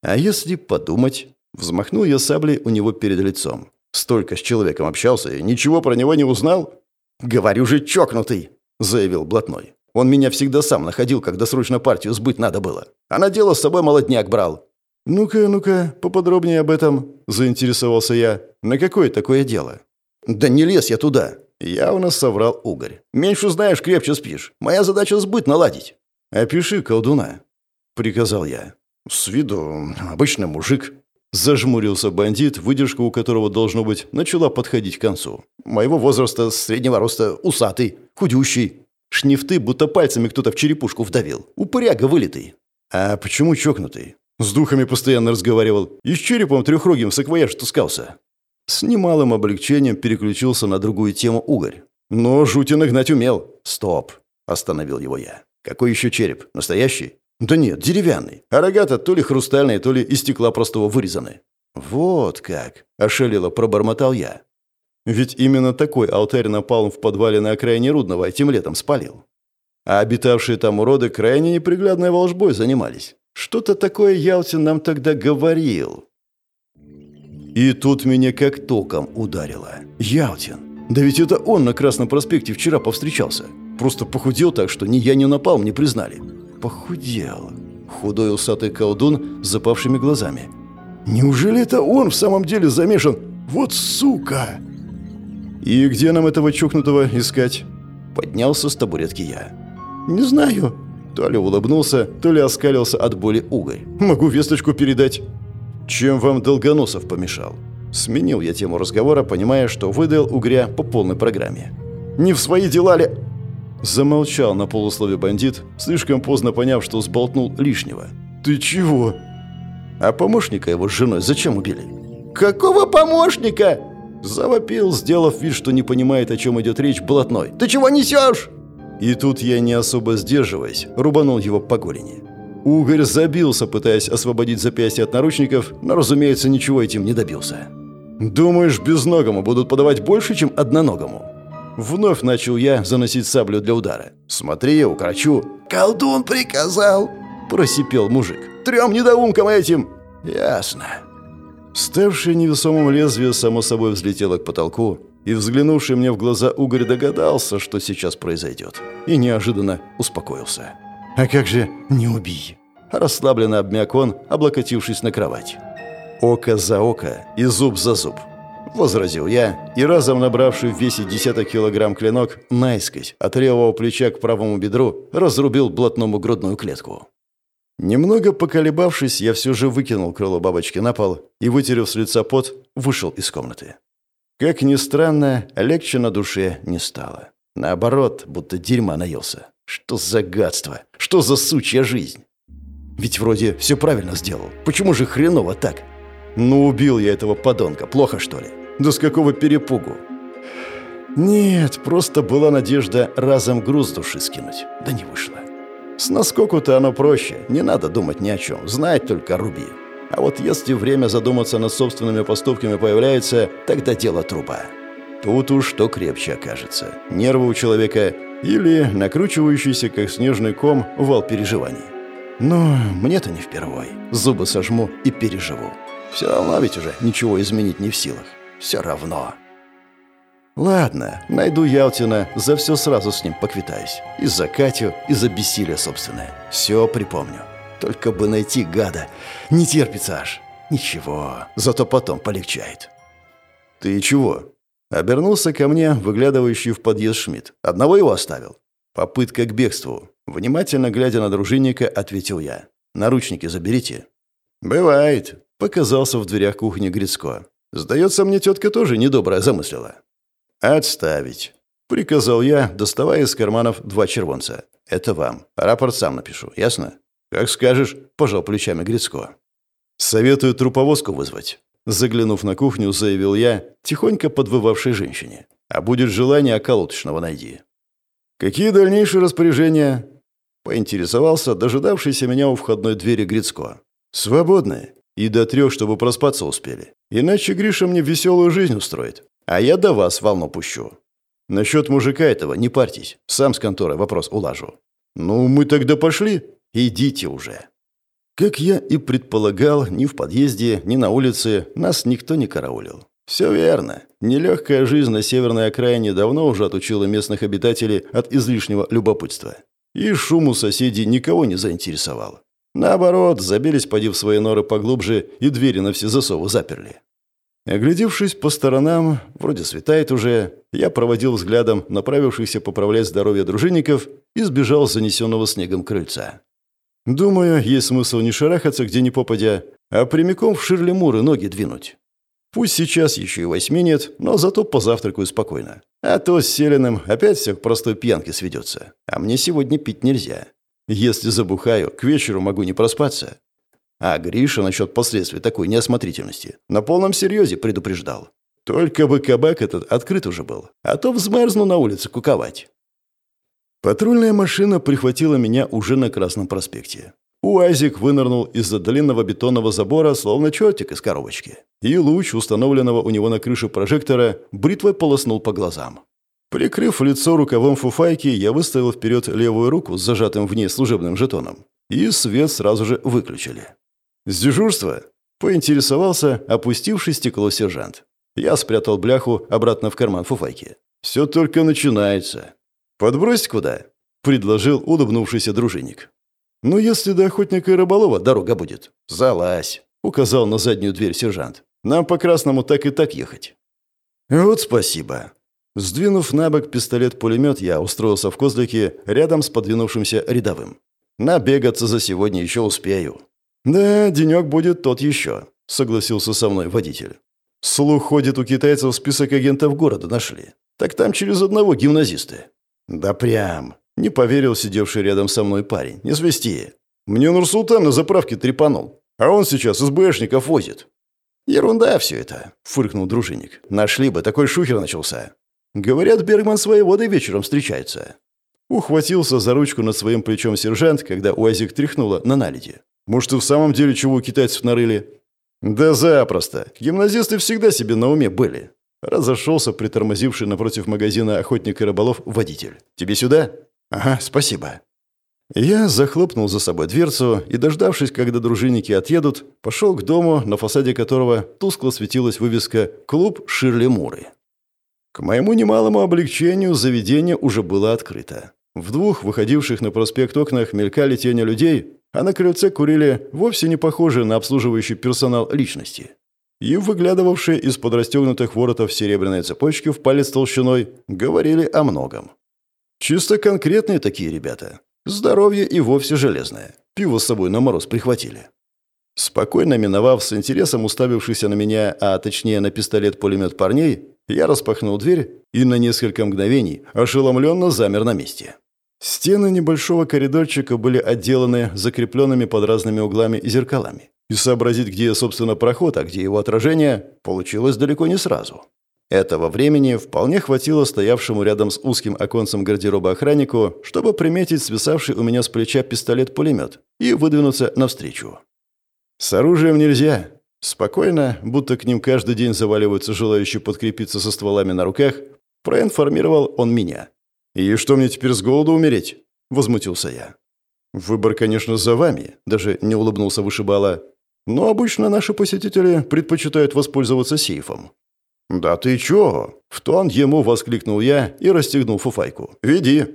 А если подумать, взмахнул я саблей у него перед лицом. Столько с человеком общался и ничего про него не узнал? «Говорю же, чокнутый!» – заявил блатной. Он меня всегда сам находил, когда срочно партию сбыть надо было. А на дело с собой молодняк брал». «Ну-ка, ну-ка, поподробнее об этом», – заинтересовался я. «На какое такое дело?» «Да не лез я туда», – явно соврал Угорь. «Меньше знаешь, крепче спишь. Моя задача сбыть наладить». «Опиши колдуна», – приказал я. «С виду обычный мужик». Зажмурился бандит, выдержка у которого, должно быть, начала подходить к концу. «Моего возраста, среднего роста, усатый, худющий». Шнифты будто пальцами кто-то в черепушку вдавил. Упыряга вылитый. А почему чокнутый? С духами постоянно разговаривал. И с черепом трехрогим саквояж таскался. С немалым облегчением переключился на другую тему угорь. Но жути нагнать умел. Стоп. Остановил его я. Какой еще череп? Настоящий? Да нет, деревянный. А рога-то то ли хрустальные, то ли из стекла простого вырезаны. Вот как. Ошалело пробормотал я. Ведь именно такой алтарь напал в подвале на окраине Рудного, тем летом спалил. А обитавшие там уроды крайне неприглядной волжбой занимались. Что-то такое Ялтин нам тогда говорил. И тут меня как током ударило. Ялтин. Да ведь это он на Красном проспекте вчера повстречался. Просто похудел так, что ни я, ни напал не признали. Похудел. Худой усатый колдун с запавшими глазами. Неужели это он в самом деле замешан? Вот сука! «И где нам этого чухнутого искать?» Поднялся с табуретки я. «Не знаю». То ли улыбнулся, то ли оскалился от боли угорь. «Могу весточку передать». «Чем вам Долгоносов помешал?» Сменил я тему разговора, понимая, что выдал угря по полной программе. «Не в свои дела ли...» Замолчал на полуслове бандит, слишком поздно поняв, что сболтнул лишнего. «Ты чего?» «А помощника его с женой зачем убили?» «Какого помощника?» Завопил, сделав вид, что не понимает, о чем идет речь, блатной. «Ты чего несешь?» И тут я, не особо сдерживаясь, рубанул его по голени. Угорь забился, пытаясь освободить запястье от наручников, но, разумеется, ничего этим не добился. «Думаешь, безногому будут подавать больше, чем одноногому?» Вновь начал я заносить саблю для удара. «Смотри, укорочу». «Колдун приказал!» – просипел мужик. «Трем недоумкам этим!» «Ясно». Ставшее невесомым лезвие само собой взлетело к потолку, и взглянувший мне в глаза угорь догадался, что сейчас произойдет, и неожиданно успокоился. «А как же не убий?» Расслабленно обмяк он, облокотившись на кровать. «Око за око и зуб за зуб», — возразил я, и разом набравший в весе десяток килограмм клинок, наискось, от левого плеча к правому бедру, разрубил блатному грудную клетку. Немного поколебавшись, я все же выкинул крыло бабочки на пол и, вытерев с лица пот, вышел из комнаты. Как ни странно, легче на душе не стало. Наоборот, будто дерьма наелся. Что за гадство? Что за сучья жизнь? Ведь вроде все правильно сделал. Почему же хреново так? Ну, убил я этого подонка. Плохо, что ли? Да с какого перепугу? Нет, просто была надежда разом груз души скинуть. Да не вышло. С наскоку-то оно проще. Не надо думать ни о чем. Знать только руби. А вот если время задуматься над собственными поступками появляется, тогда дело труба. Тут уж что крепче окажется. Нервы у человека или накручивающийся, как снежный ком, вал переживаний. Но мне-то не впервой. Зубы сожму и переживу. Все равно ведь уже ничего изменить не в силах. Все равно. Ладно, найду Ялтина, за все сразу с ним поквитаюсь. И за Катю, и за бессилие собственное. Все припомню. Только бы найти гада. Не терпится аж. Ничего, зато потом полегчает. «Ты чего?» Обернулся ко мне, выглядывающий в подъезд Шмидт. Одного его оставил. Попытка к бегству. Внимательно глядя на дружинника, ответил я. «Наручники заберите». «Бывает», — показался в дверях кухни Грицко. «Сдается мне, тетка тоже недобрая замыслила». «Отставить», — приказал я, доставая из карманов два червонца. «Это вам. Рапорт сам напишу, ясно?» «Как скажешь», — пожал плечами Грицко. «Советую труповозку вызвать», — заглянув на кухню, заявил я, тихонько подвывавшей женщине. «А будет желание, околоточного найди». «Какие дальнейшие распоряжения?» — поинтересовался дожидавшийся меня у входной двери Грицко. «Свободны. И до трех, чтобы проспаться успели. Иначе Гриша мне веселую жизнь устроит. А я до вас волну пущу. Насчет мужика этого не парьтесь. Сам с конторы вопрос улажу. Ну, мы тогда пошли. Идите уже. Как я и предполагал, ни в подъезде, ни на улице нас никто не караулил. Все верно. Нелегкая жизнь на северной окраине давно уже отучила местных обитателей от излишнего любопытства. И шум у соседей никого не заинтересовал. Наоборот, забились поди в свои норы поглубже и двери на все засовы заперли. Оглядевшись по сторонам, вроде светает уже, я проводил взглядом направившихся поправлять здоровье дружинников и сбежал с занесенного снегом крыльца. Думаю, есть смысл не шарахаться где ни попадя, а прямиком в Ширлемуры ноги двинуть. Пусть сейчас еще и восьми нет, но зато позавтракаю спокойно. А то с Селиным опять все к простой пьянке сведется. А мне сегодня пить нельзя. Если забухаю, к вечеру могу не проспаться. А Гриша насчет последствий такой неосмотрительности на полном серьезе предупреждал. Только бы кабак этот открыт уже был, а то взмерзну на улице куковать. Патрульная машина прихватила меня уже на Красном проспекте. УАЗик вынырнул из-за длинного бетонного забора, словно чертик из коробочки. И луч, установленного у него на крыше прожектора, бритвой полоснул по глазам. Прикрыв лицо рукавом фуфайки, я выставил вперед левую руку с зажатым в ней служебным жетоном. И свет сразу же выключили. «С дежурства?» – поинтересовался опустивший стекло сержант. Я спрятал бляху обратно в карман фуфайки. «Все только начинается». «Подбросить куда?» – предложил улыбнувшийся дружинник. «Ну, если до охотника и рыболова дорога будет, залазь», – указал на заднюю дверь сержант. «Нам по красному так и так ехать». «Вот спасибо». Сдвинув на бок пистолет-пулемет, я устроился в козлике рядом с подвинувшимся рядовым. «Набегаться за сегодня еще успею». «Да, денек будет тот еще», — согласился со мной водитель. «Слух ходит у китайцев, список агентов города нашли. Так там через одного гимназисты». «Да прям», — не поверил сидевший рядом со мной парень. «Не свести. Мне Нурсултан на заправке трепанул, а он сейчас СБшников возит». «Ерунда все это», — фыркнул дружинник. «Нашли бы, такой шухер начался». «Говорят, Бергман с воеводой вечером встречается». Ухватился за ручку над своим плечом сержант, когда УАЗик тряхнуло на наледи. Может, и в самом деле чего у китайцев нарыли? Да запросто. Гимназисты всегда себе на уме были. Разошелся притормозивший напротив магазина охотник и рыболов водитель. Тебе сюда? Ага, спасибо. Я захлопнул за собой дверцу и, дождавшись, когда дружинники отъедут, пошел к дому, на фасаде которого тускло светилась вывеска «Клуб Ширли Муры». К моему немалому облегчению заведение уже было открыто. В двух выходивших на проспект окнах мелькали тени людей, а на крыльце курили вовсе не похожие на обслуживающий персонал личности. И выглядывавшие из-под расстегнутых воротов серебряной цепочки в палец толщиной говорили о многом. Чисто конкретные такие ребята. Здоровье и вовсе железное. Пиво с собой на мороз прихватили. Спокойно миновав с интересом уставившийся на меня, а точнее на пистолет-пулемет парней, я распахнул дверь и на несколько мгновений ошеломленно замер на месте. Стены небольшого коридорчика были отделаны закрепленными под разными углами зеркалами. И сообразить, где, собственно, проход, а где его отражение, получилось далеко не сразу. Этого времени вполне хватило стоявшему рядом с узким оконцем гардероба охраннику, чтобы приметить свисавший у меня с плеча пистолет-пулемет и выдвинуться навстречу. С оружием нельзя. Спокойно, будто к ним каждый день заваливаются желающие подкрепиться со стволами на руках, проинформировал он меня. «И что мне теперь с голоду умереть?» – возмутился я. «Выбор, конечно, за вами», – даже не улыбнулся вышибала. «Но обычно наши посетители предпочитают воспользоваться сейфом». «Да ты чё?» – в тон ему воскликнул я и расстегнул фуфайку. «Веди».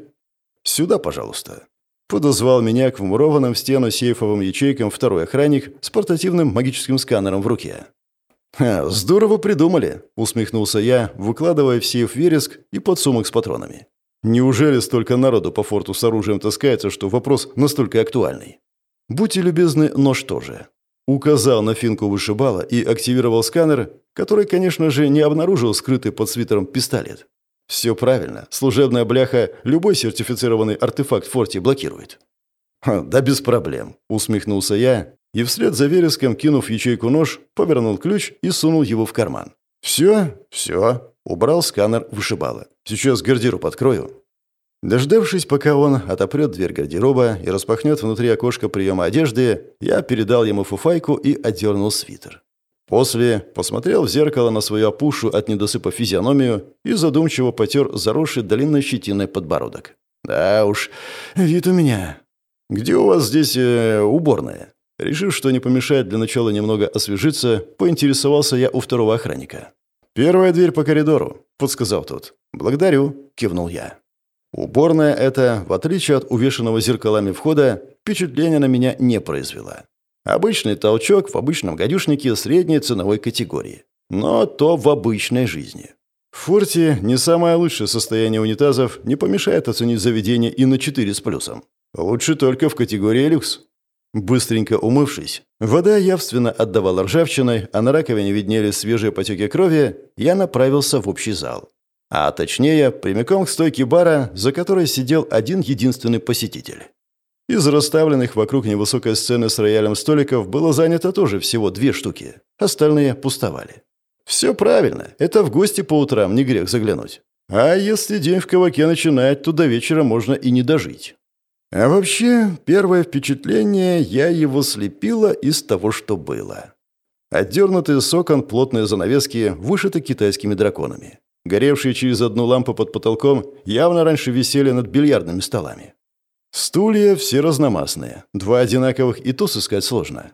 «Сюда, пожалуйста». Подозвал меня к вмурованным в стену сейфовым ячейкам второй охранник с портативным магическим сканером в руке. «Ха, здорово придумали», — усмехнулся я, выкладывая в сейф вереск и подсумок с патронами. «Неужели столько народу по форту с оружием таскается, что вопрос настолько актуальный?» «Будьте любезны, но что же?» Указал на финку вышибала и активировал сканер, который, конечно же, не обнаружил скрытый под свитером пистолет. Все правильно. Служебная бляха любой сертифицированный артефакт в форте блокирует. «Да без проблем», — усмехнулся я, и вслед за вереском, кинув ячейку нож, повернул ключ и сунул его в карман. «Все? Все?» — убрал сканер вышибала. «Сейчас гардероб открою». Дождавшись, пока он отопрет дверь гардероба и распахнет внутри окошко приема одежды, я передал ему фуфайку и одернул свитер. После посмотрел в зеркало на свою опушу от недосыпа физиономию и задумчиво потер заросший длинной щетиной подбородок. «Да уж, вид у меня. Где у вас здесь э, уборная?» Решив, что не помешает для начала немного освежиться, поинтересовался я у второго охранника. «Первая дверь по коридору», — подсказал тот. «Благодарю», — кивнул я. Уборная эта, в отличие от увешанного зеркалами входа, впечатления на меня не произвела. Обычный толчок в обычном гадюшнике средней ценовой категории. Но то в обычной жизни. В форте не самое лучшее состояние унитазов не помешает оценить заведение и на 4 с плюсом. Лучше только в категории люкс. Быстренько умывшись, вода явственно отдавала ржавчиной, а на раковине виднелись свежие потеки крови, я направился в общий зал. А точнее, прямиком к стойке бара, за которой сидел один единственный посетитель. Из расставленных вокруг невысокой сцены с роялем столиков было занято тоже всего две штуки. Остальные пустовали. Все правильно. Это в гости по утрам не грех заглянуть. А если день в каваке начинает, то до вечера можно и не дожить. А вообще, первое впечатление я его слепила из того, что было. Отдернутые с окон плотные занавески вышиты китайскими драконами. Горевшие через одну лампу под потолком явно раньше висели над бильярдными столами. Стулья все разномастные, два одинаковых и то сыскать сложно.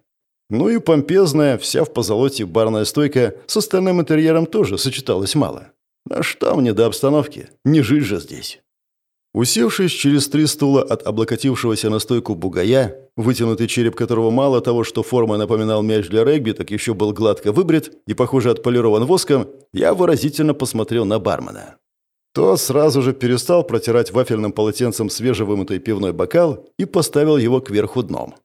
Ну и помпезная, вся в позолоте барная стойка с остальным интерьером тоже сочеталась мало. А что мне до обстановки? Не жить же здесь. Усевшись через три стула от облокотившегося на стойку бугая, вытянутый череп которого мало того, что формой напоминал мяч для регби, так еще был гладко выбрит и, похоже, отполирован воском, я выразительно посмотрел на бармена. Тот сразу же перестал протирать вафельным полотенцем свежевымытый пивной бокал и поставил его кверху дном.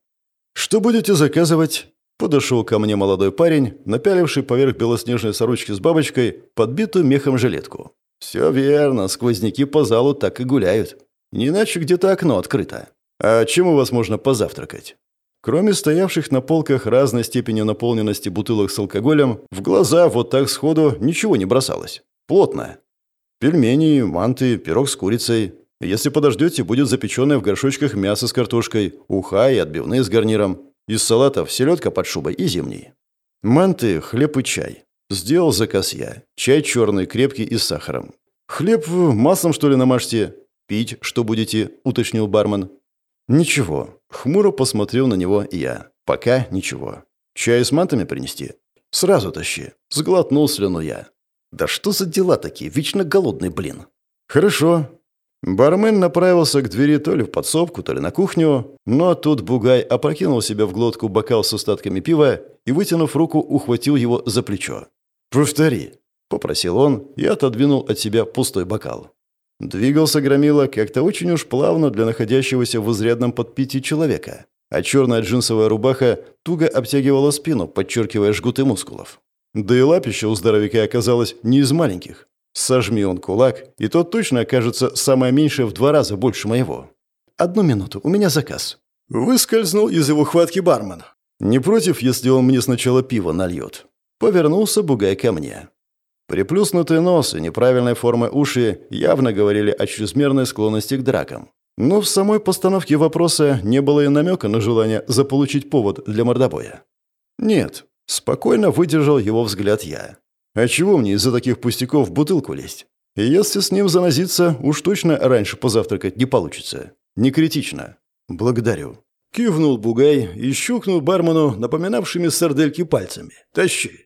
«Что будете заказывать?» Подошел ко мне молодой парень, напяливший поверх белоснежной сорочки с бабочкой подбитую мехом жилетку. «Все верно, сквозняки по залу так и гуляют. Не иначе где-то окно открыто. А чем у вас можно позавтракать?» Кроме стоявших на полках разной степени наполненности бутылок с алкоголем, в глаза вот так сходу ничего не бросалось. Плотно. Пельмени, манты, пирог с курицей. Если подождете, будет запеченное в горшочках мясо с картошкой, уха и отбивные с гарниром. Из салатов селедка под шубой и зимний. Манты, хлеб и чай. Сделал заказ я. Чай черный, крепкий и с сахаром. «Хлеб маслом, что ли, намажьте?» «Пить что будете?» – уточнил бармен. «Ничего». Хмуро посмотрел на него я. «Пока ничего. Чай с мантами принести?» «Сразу тащи». Сглотнул слюну я. Да что за дела такие? Вечно голодный, блин. Хорошо. Бармен направился к двери то ли в подсобку, то ли на кухню, но тут Бугай опрокинул себе в глотку бокал с остатками пива и, вытянув руку, ухватил его за плечо. «Повтори», — попросил он и отодвинул от себя пустой бокал. Двигался Громила как-то очень уж плавно для находящегося в изрядном подпитии человека, а черная джинсовая рубаха туго обтягивала спину, подчеркивая жгуты мускулов. Да и лапище у здоровяка оказалось не из маленьких. Сожми он кулак, и тот точно окажется самое меньшее в два раза больше моего. «Одну минуту, у меня заказ». Выскользнул из его хватки бармен. Не против, если он мне сначала пиво нальет. Повернулся Бугай ко мне. Приплюснутый нос и неправильной формы уши явно говорили о чрезмерной склонности к дракам. Но в самой постановке вопроса не было и намека на желание заполучить повод для мордобоя. Нет, спокойно выдержал его взгляд я. А чего мне из-за таких пустяков в бутылку лезть? Если с ним занозиться, уж точно раньше позавтракать не получится. Не критично. Благодарю. Кивнул Бугай и щукнул бармену, напоминавшими сардельки пальцами. «Тащи».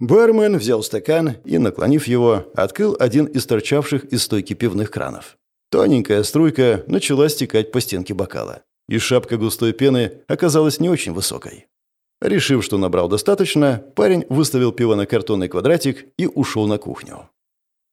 Бармен взял стакан и, наклонив его, открыл один из торчавших из стойки пивных кранов. Тоненькая струйка начала стекать по стенке бокала, и шапка густой пены оказалась не очень высокой. Решив, что набрал достаточно, парень выставил пиво на картонный квадратик и ушел на кухню.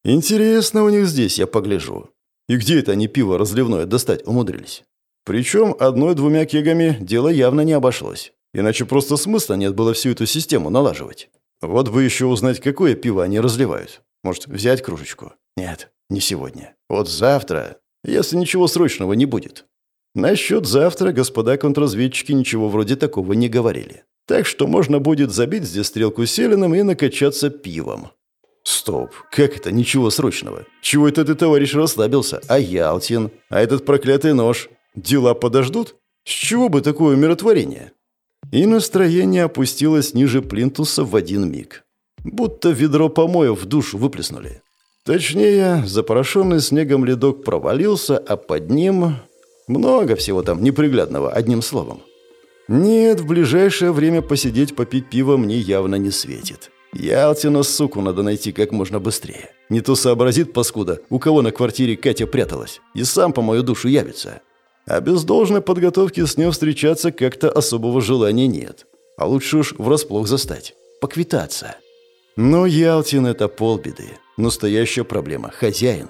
«Интересно у них здесь, я погляжу. И где это они пиво разливное достать умудрились? Причем одной-двумя кегами дело явно не обошлось. Иначе просто смысла нет было всю эту систему налаживать. Вот бы еще узнать, какое пиво они разливают. Может, взять кружечку? Нет, не сегодня. Вот завтра, если ничего срочного не будет. Насчет завтра господа контрразведчики ничего вроде такого не говорили. Так что можно будет забить здесь стрелку селеным и накачаться пивом. Стоп, как это ничего срочного? Чего это ты, товарищ, расслабился? А Ялтин? А этот проклятый нож? Дела подождут? С чего бы такое умиротворение? И настроение опустилось ниже плинтуса в один миг. Будто ведро помоев в душу выплеснули. Точнее, запорошенный снегом ледок провалился, а под ним... Много всего там неприглядного, одним словом. Нет, в ближайшее время посидеть попить пиво мне явно не светит. Ялтина, суку, надо найти как можно быстрее. Не то сообразит, паскуда, у кого на квартире Катя пряталась, и сам по мою душу явится. А без должной подготовки с ним встречаться как-то особого желания нет. А лучше уж врасплох застать. Поквитаться. Но Ялтин — это полбеды. Настоящая проблема. Хозяин.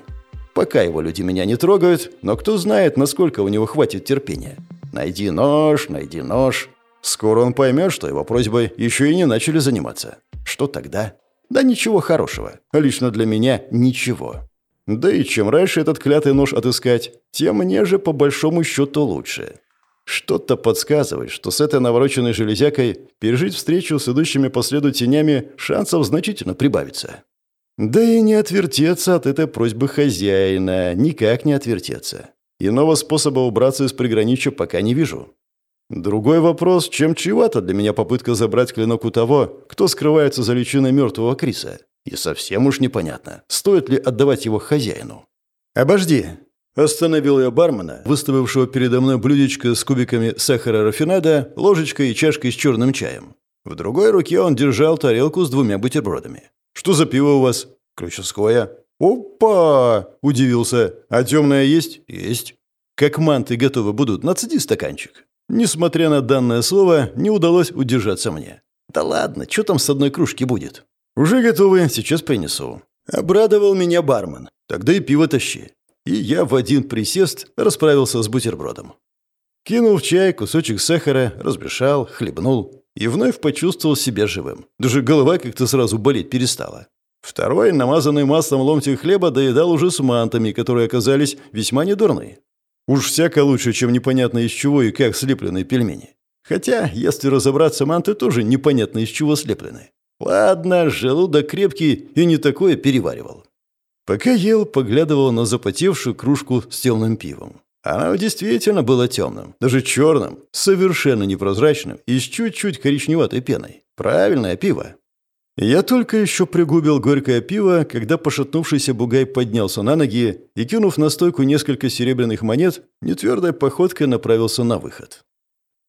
Пока его люди меня не трогают, но кто знает, насколько у него хватит терпения. Найди нож, найди нож. Скоро он поймет, что его просьбой еще и не начали заниматься. Что тогда? Да ничего хорошего. Лично для меня ничего. Да и чем раньше этот клятый нож отыскать, тем мне же по большому счету лучше. Что-то подсказывает, что с этой навороченной железякой пережить встречу с идущими по следу тенями шансов значительно прибавится. Да и не отвертеться от этой просьбы хозяина, никак не отвертеться. Иного способа убраться из приграничья пока не вижу. Другой вопрос, чем чревата для меня попытка забрать клинок у того, кто скрывается за личиной мертвого Криса. И совсем уж непонятно, стоит ли отдавать его хозяину. «Обожди!» Остановил я бармена, выставившего передо мной блюдечко с кубиками сахара рафинада, ложечкой и чашкой с черным чаем. В другой руке он держал тарелку с двумя бутербродами. «Что за пиво у вас?» «Ключевское». «Опа!» – удивился. «А темное есть?» «Есть». «Как манты готовы будут, нацеди стаканчик». Несмотря на данное слово, не удалось удержаться мне. «Да ладно, что там с одной кружки будет?» «Уже готовы, сейчас принесу». Обрадовал меня бармен. «Тогда и пиво тащи». И я в один присест расправился с бутербродом. Кинул в чай кусочек сахара, размешал, хлебнул и вновь почувствовал себя живым. Даже голова как-то сразу болеть перестала. Второй, намазанный маслом ломтик хлеба, доедал уже с мантами, которые оказались весьма недурны. Уж всяко лучше, чем непонятно из чего и как слепленные пельмени. Хотя, если разобраться, манты тоже непонятно из чего слеплены. Ладно, желудок крепкий и не такое переваривал. Пока ел, поглядывал на запотевшую кружку с темным пивом. Оно действительно было темным, даже черным, совершенно непрозрачным и с чуть-чуть коричневатой пеной. Правильное пиво. Я только еще пригубил горькое пиво, когда пошатнувшийся бугай поднялся на ноги и, кинув на стойку несколько серебряных монет, нетвердой походкой направился на выход.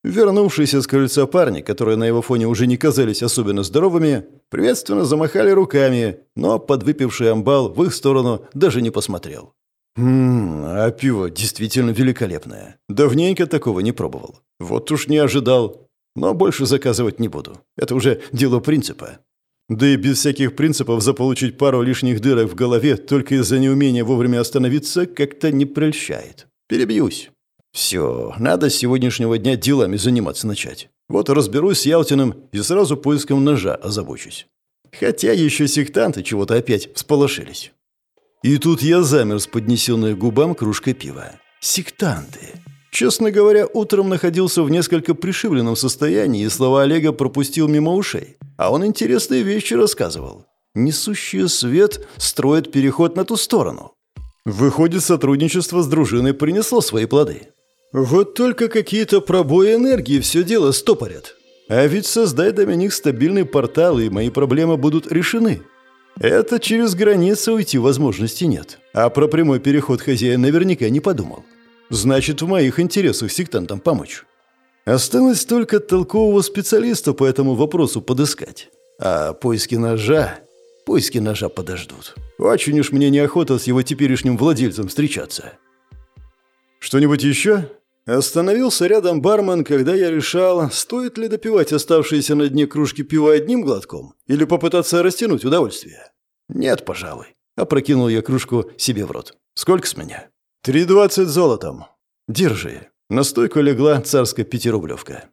Вернувшиеся с крыльца парни, которые на его фоне уже не казались особенно здоровыми, приветственно замахали руками, но подвыпивший амбал в их сторону даже не посмотрел. «Ммм, а пиво действительно великолепное. Давненько такого не пробовал. Вот уж не ожидал. Но больше заказывать не буду. Это уже дело принципа. Да и без всяких принципов заполучить пару лишних дырок в голове только из-за неумения вовремя остановиться как-то не прельщает. Перебьюсь. Все, надо с сегодняшнего дня делами заниматься начать. Вот разберусь с Ялтиным и сразу поиском ножа озабочусь. Хотя еще сектанты чего-то опять всполошились. И тут я замер с поднесенной губам кружкой пива. Сектанты. Честно говоря, утром находился в несколько пришибленном состоянии, и слова Олега пропустил мимо ушей. А он интересные вещи рассказывал. Несущие свет строит переход на ту сторону. Выходит, сотрудничество с дружиной принесло свои плоды. Вот только какие-то пробои энергии все дело стопорят. А ведь создай них стабильный портал, и мои проблемы будут решены. Это через границы уйти возможности нет. А про прямой переход хозяин наверняка не подумал. Значит, в моих интересах сектантам помочь. Осталось только толкового специалиста по этому вопросу подыскать. А поиски ножа... Поиски ножа подождут. Очень уж мне неохота с его теперешним владельцем встречаться. Что-нибудь еще? Остановился рядом бармен, когда я решал, стоит ли допивать оставшиеся на дне кружки пива одним глотком или попытаться растянуть удовольствие. Нет, пожалуй. Опрокинул я кружку себе в рот. Сколько с меня? «Три двадцать золотом. Держи». На стойку легла царская пятирублевка.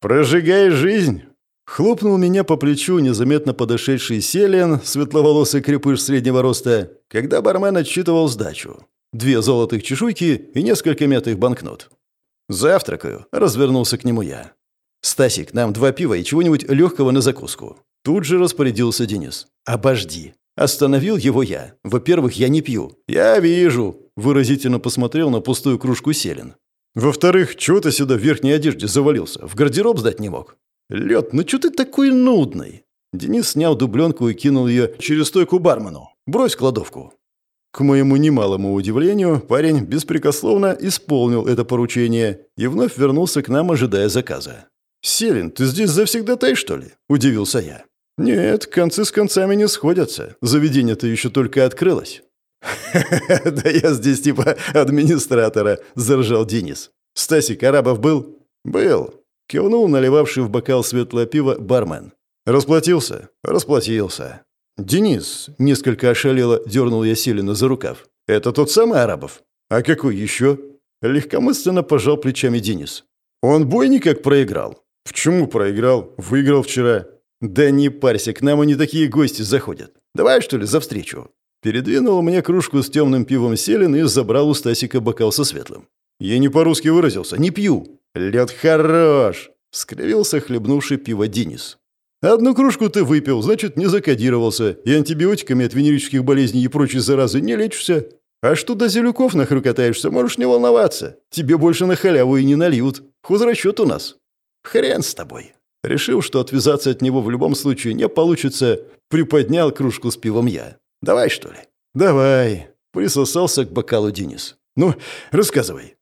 «Прожигай жизнь!» Хлопнул меня по плечу незаметно подошедший Селен, светловолосый крепыш среднего роста, когда бармен отсчитывал сдачу. Две золотых чешуйки и несколько мятых банкнот. «Завтракаю», — развернулся к нему я. «Стасик, нам два пива и чего-нибудь легкого на закуску». Тут же распорядился Денис. «Обожди». Остановил его я. Во-первых, я не пью. «Я вижу», Выразительно посмотрел на пустую кружку селен. Во-вторых, чего ты сюда в верхней одежде завалился? В гардероб сдать не мог? Лед, ну что ты такой нудный? Денис снял дубленку и кинул ее через стойку бармену. Брось кладовку. К моему немалому удивлению, парень беспрекословно исполнил это поручение и вновь вернулся к нам, ожидая заказа. «Селин, ты здесь завсегдатай, что ли?» – удивился я. «Нет, концы с концами не сходятся. Заведение-то еще только открылось». «Да я здесь типа администратора», – заржал Денис. «Стасик Арабов был?» «Был», – кивнул наливавший в бокал светлое пиво бармен. «Расплатился?» «Расплатился». «Денис», – несколько ошалело дернул я Селина за рукав. «Это тот самый Арабов?» «А какой еще?» Легкомысленно пожал плечами Денис. «Он бой никак проиграл». «Почему проиграл? Выиграл вчера». «Да не парься, к нам и не такие гости заходят. Давай, что ли, за встречу?» Передвинул мне кружку с темным пивом селен и забрал у Стасика бокал со светлым. Я не по-русски выразился, не пью. Лед хорош, скривился хлебнувший пиво Денис. Одну кружку ты выпил, значит, не закодировался, и антибиотиками от венерических болезней и прочей заразы не лечишься. А что до зелюков нахрю катаешься, можешь не волноваться. Тебе больше на халяву и не нальют. Хозрасчет у нас. Хрен с тобой. Решил, что отвязаться от него в любом случае не получится, приподнял кружку с пивом я. Давай, что ли?» «Давай», — присосался к бокалу Денис. «Ну, рассказывай».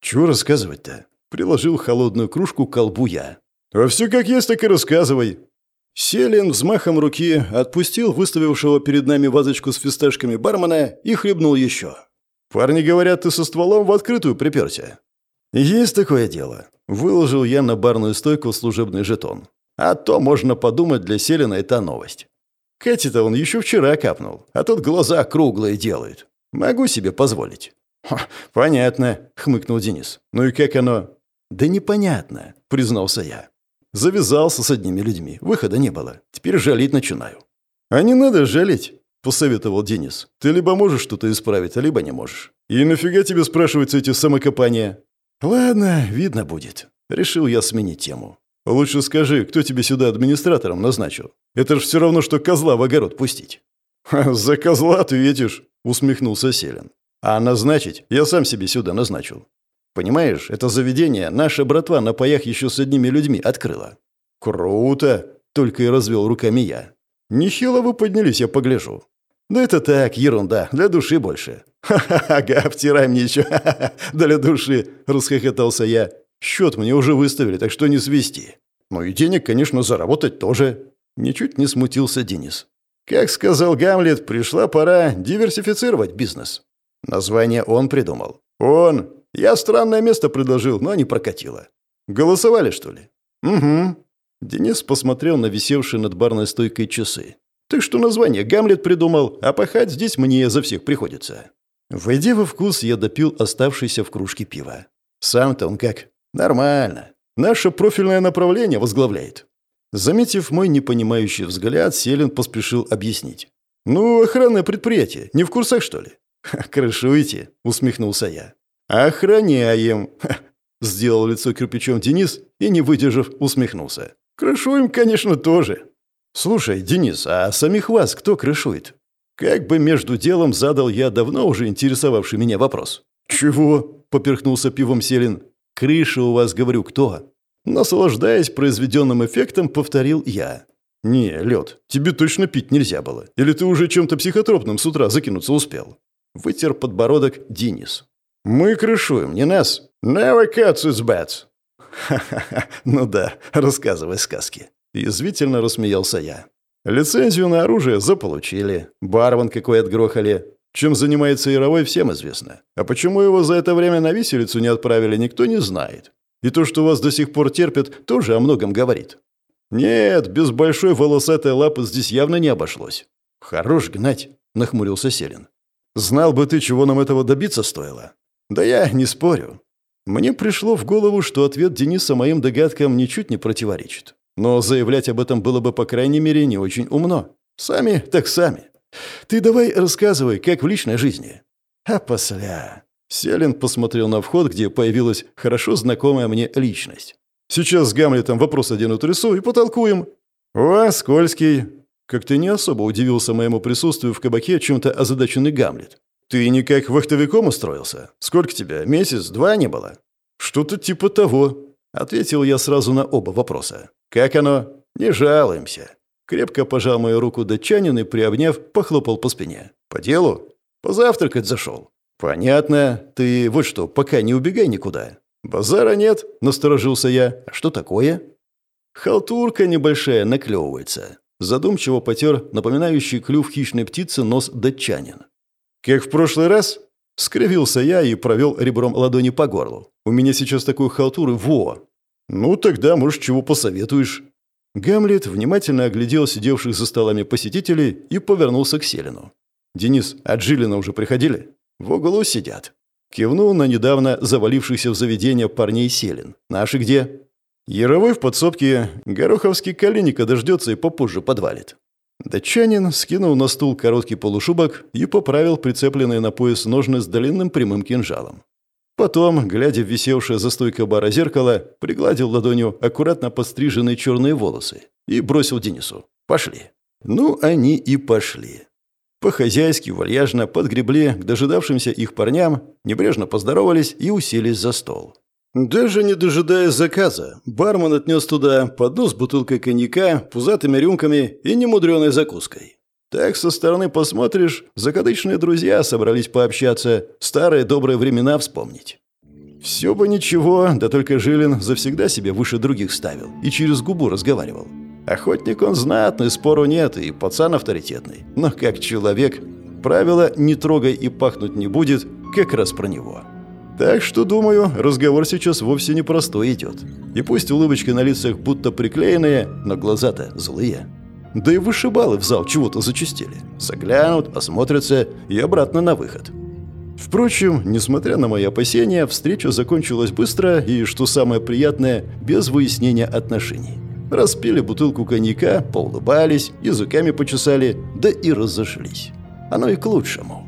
«Чего рассказывать-то?» Приложил холодную кружку к колбу я. «А все как есть, так и рассказывай». Селин взмахом руки отпустил выставившего перед нами вазочку с фисташками бармена и хлебнул еще. «Парни говорят, ты со стволом в открытую приперся». «Есть такое дело», — выложил я на барную стойку служебный жетон. «А то, можно подумать, для Селина это новость. Кэти-то он еще вчера капнул, а тут глаза круглые делает. Могу себе позволить». «Понятно», — хмыкнул Денис. «Ну и как оно?» «Да непонятно», — признался я. Завязался с одними людьми, выхода не было. Теперь жалеть начинаю. «А не надо жалеть», — посоветовал Денис. «Ты либо можешь что-то исправить, а либо не можешь. И нафига тебе спрашиваются эти самокопания?» «Ладно, видно будет». Решил я сменить тему. «Лучше скажи, кто тебе сюда администратором назначил? Это ж все равно, что козла в огород пустить». «За козла ответишь», — усмехнулся Селин. «А назначить я сам себе сюда назначил. Понимаешь, это заведение наша братва на паях еще с одними людьми открыла». «Круто!» — только и развел руками я. «Нехило вы поднялись, я погляжу». «Да это так, ерунда, для души больше». «Ха-ха, ага, втирай мне еще, для души», — расхохотался я. Счет мне уже выставили, так что не свести. Ну и денег, конечно, заработать тоже. Ничуть не смутился Денис. Как сказал Гамлет, пришла пора диверсифицировать бизнес. Название он придумал. Он. Я странное место предложил, но не прокатило. Голосовали, что ли? Угу. Денис посмотрел на висевшие над барной стойкой часы. «Ты что название Гамлет придумал, а пахать здесь мне за всех приходится». Войдя во вкус, я допил оставшийся в кружке пива. Сам-то он как? Нормально. Наше профильное направление возглавляет. Заметив мой непонимающий взгляд, Селин поспешил объяснить. «Ну, охранное предприятие. Не в курсах, что ли?» «Крышуете?» — усмехнулся я. «Охраняем!» — сделал лицо кирпичом Денис и, не выдержав, усмехнулся. «Крышуем, конечно, тоже». «Слушай, Денис, а самих вас кто крышует?» Как бы между делом задал я давно уже интересовавший меня вопрос. «Чего?» – поперхнулся пивом Селин. «Крыша у вас, говорю, кто?» Наслаждаясь произведенным эффектом, повторил я. «Не, Лед, тебе точно пить нельзя было. Или ты уже чем-то психотропным с утра закинуться успел?» Вытер подбородок Денис. «Мы крышуем, не нас. Never cuts its bats». «Ха-ха-ха, ну да, рассказывай сказки». Язвительно рассмеялся я. Лицензию на оружие заполучили. Барван какой отгрохали. Чем занимается Яровой, всем известно. А почему его за это время на виселицу не отправили, никто не знает. И то, что вас до сих пор терпят, тоже о многом говорит. Нет, без большой волосатой лапы здесь явно не обошлось. Хорош гнать, нахмурился Селин. Знал бы ты, чего нам этого добиться стоило. Да я не спорю. Мне пришло в голову, что ответ Дениса моим догадкам ничуть не противоречит. Но заявлять об этом было бы, по крайней мере, не очень умно. Сами так сами. Ты давай рассказывай, как в личной жизни. А после... Селин посмотрел на вход, где появилась хорошо знакомая мне личность. «Сейчас с Гамлетом вопрос один утрясу и потолкуем». «О, скользкий!» Как-то не особо удивился моему присутствию в кабаке чем-то озадаченный Гамлет. «Ты никак вахтовиком устроился? Сколько тебя? Месяц? Два не было?» «Что-то типа того», — ответил я сразу на оба вопроса. «Как оно?» «Не жалуемся». Крепко пожал мою руку датчанин и, приобняв, похлопал по спине. «По делу?» «Позавтракать зашел». «Понятно. Ты вот что, пока не убегай никуда». «Базара нет», — насторожился я. «А что такое?» Халтурка небольшая наклевывается. Задумчиво потер напоминающий клюв хищной птицы нос датчанин. «Как в прошлый раз?» Скривился я и провел ребром ладони по горлу. «У меня сейчас такой халтуры, во!» «Ну, тогда, может, чего посоветуешь?» Гамлет внимательно оглядел сидевших за столами посетителей и повернулся к Селину. «Денис, от Жилина уже приходили?» «В углу сидят». Кивнул на недавно завалившихся в заведение парней Селин. «Наши где?» «Яровой в подсобке. Гороховский Калиника дождется и попозже подвалит». Датчанин скинул на стул короткий полушубок и поправил прицепленные на пояс ножны с длинным прямым кинжалом. Потом, глядя в висевшее за стойкой бара зеркало, пригладил ладонью аккуратно подстриженные черные волосы и бросил Денису. «Пошли». Ну, они и пошли. По-хозяйски, вальяжно подгребли к дожидавшимся их парням, небрежно поздоровались и уселись за стол. Даже не дожидаясь заказа, бармен отнес туда поднос с бутылкой коньяка, пузатыми рюмками и немудреной закуской. Так со стороны посмотришь, закадычные друзья собрались пообщаться, старые добрые времена вспомнить. Все бы ничего, да только Жилин завсегда себе выше других ставил и через губу разговаривал. Охотник он знатный, спору нет, и пацан авторитетный. Но как человек, правило «не трогай и пахнуть не будет» как раз про него. Так что, думаю, разговор сейчас вовсе не простой идет. И пусть улыбочки на лицах будто приклеенные, но глаза-то злые. Да и вышибалы в зал чего-то зачистили. Заглянут, осмотрятся и обратно на выход. Впрочем, несмотря на мои опасения, встреча закончилась быстро и, что самое приятное, без выяснения отношений. Распили бутылку коньяка, поулыбались, языками почесали, да и разошлись. Оно и к лучшему.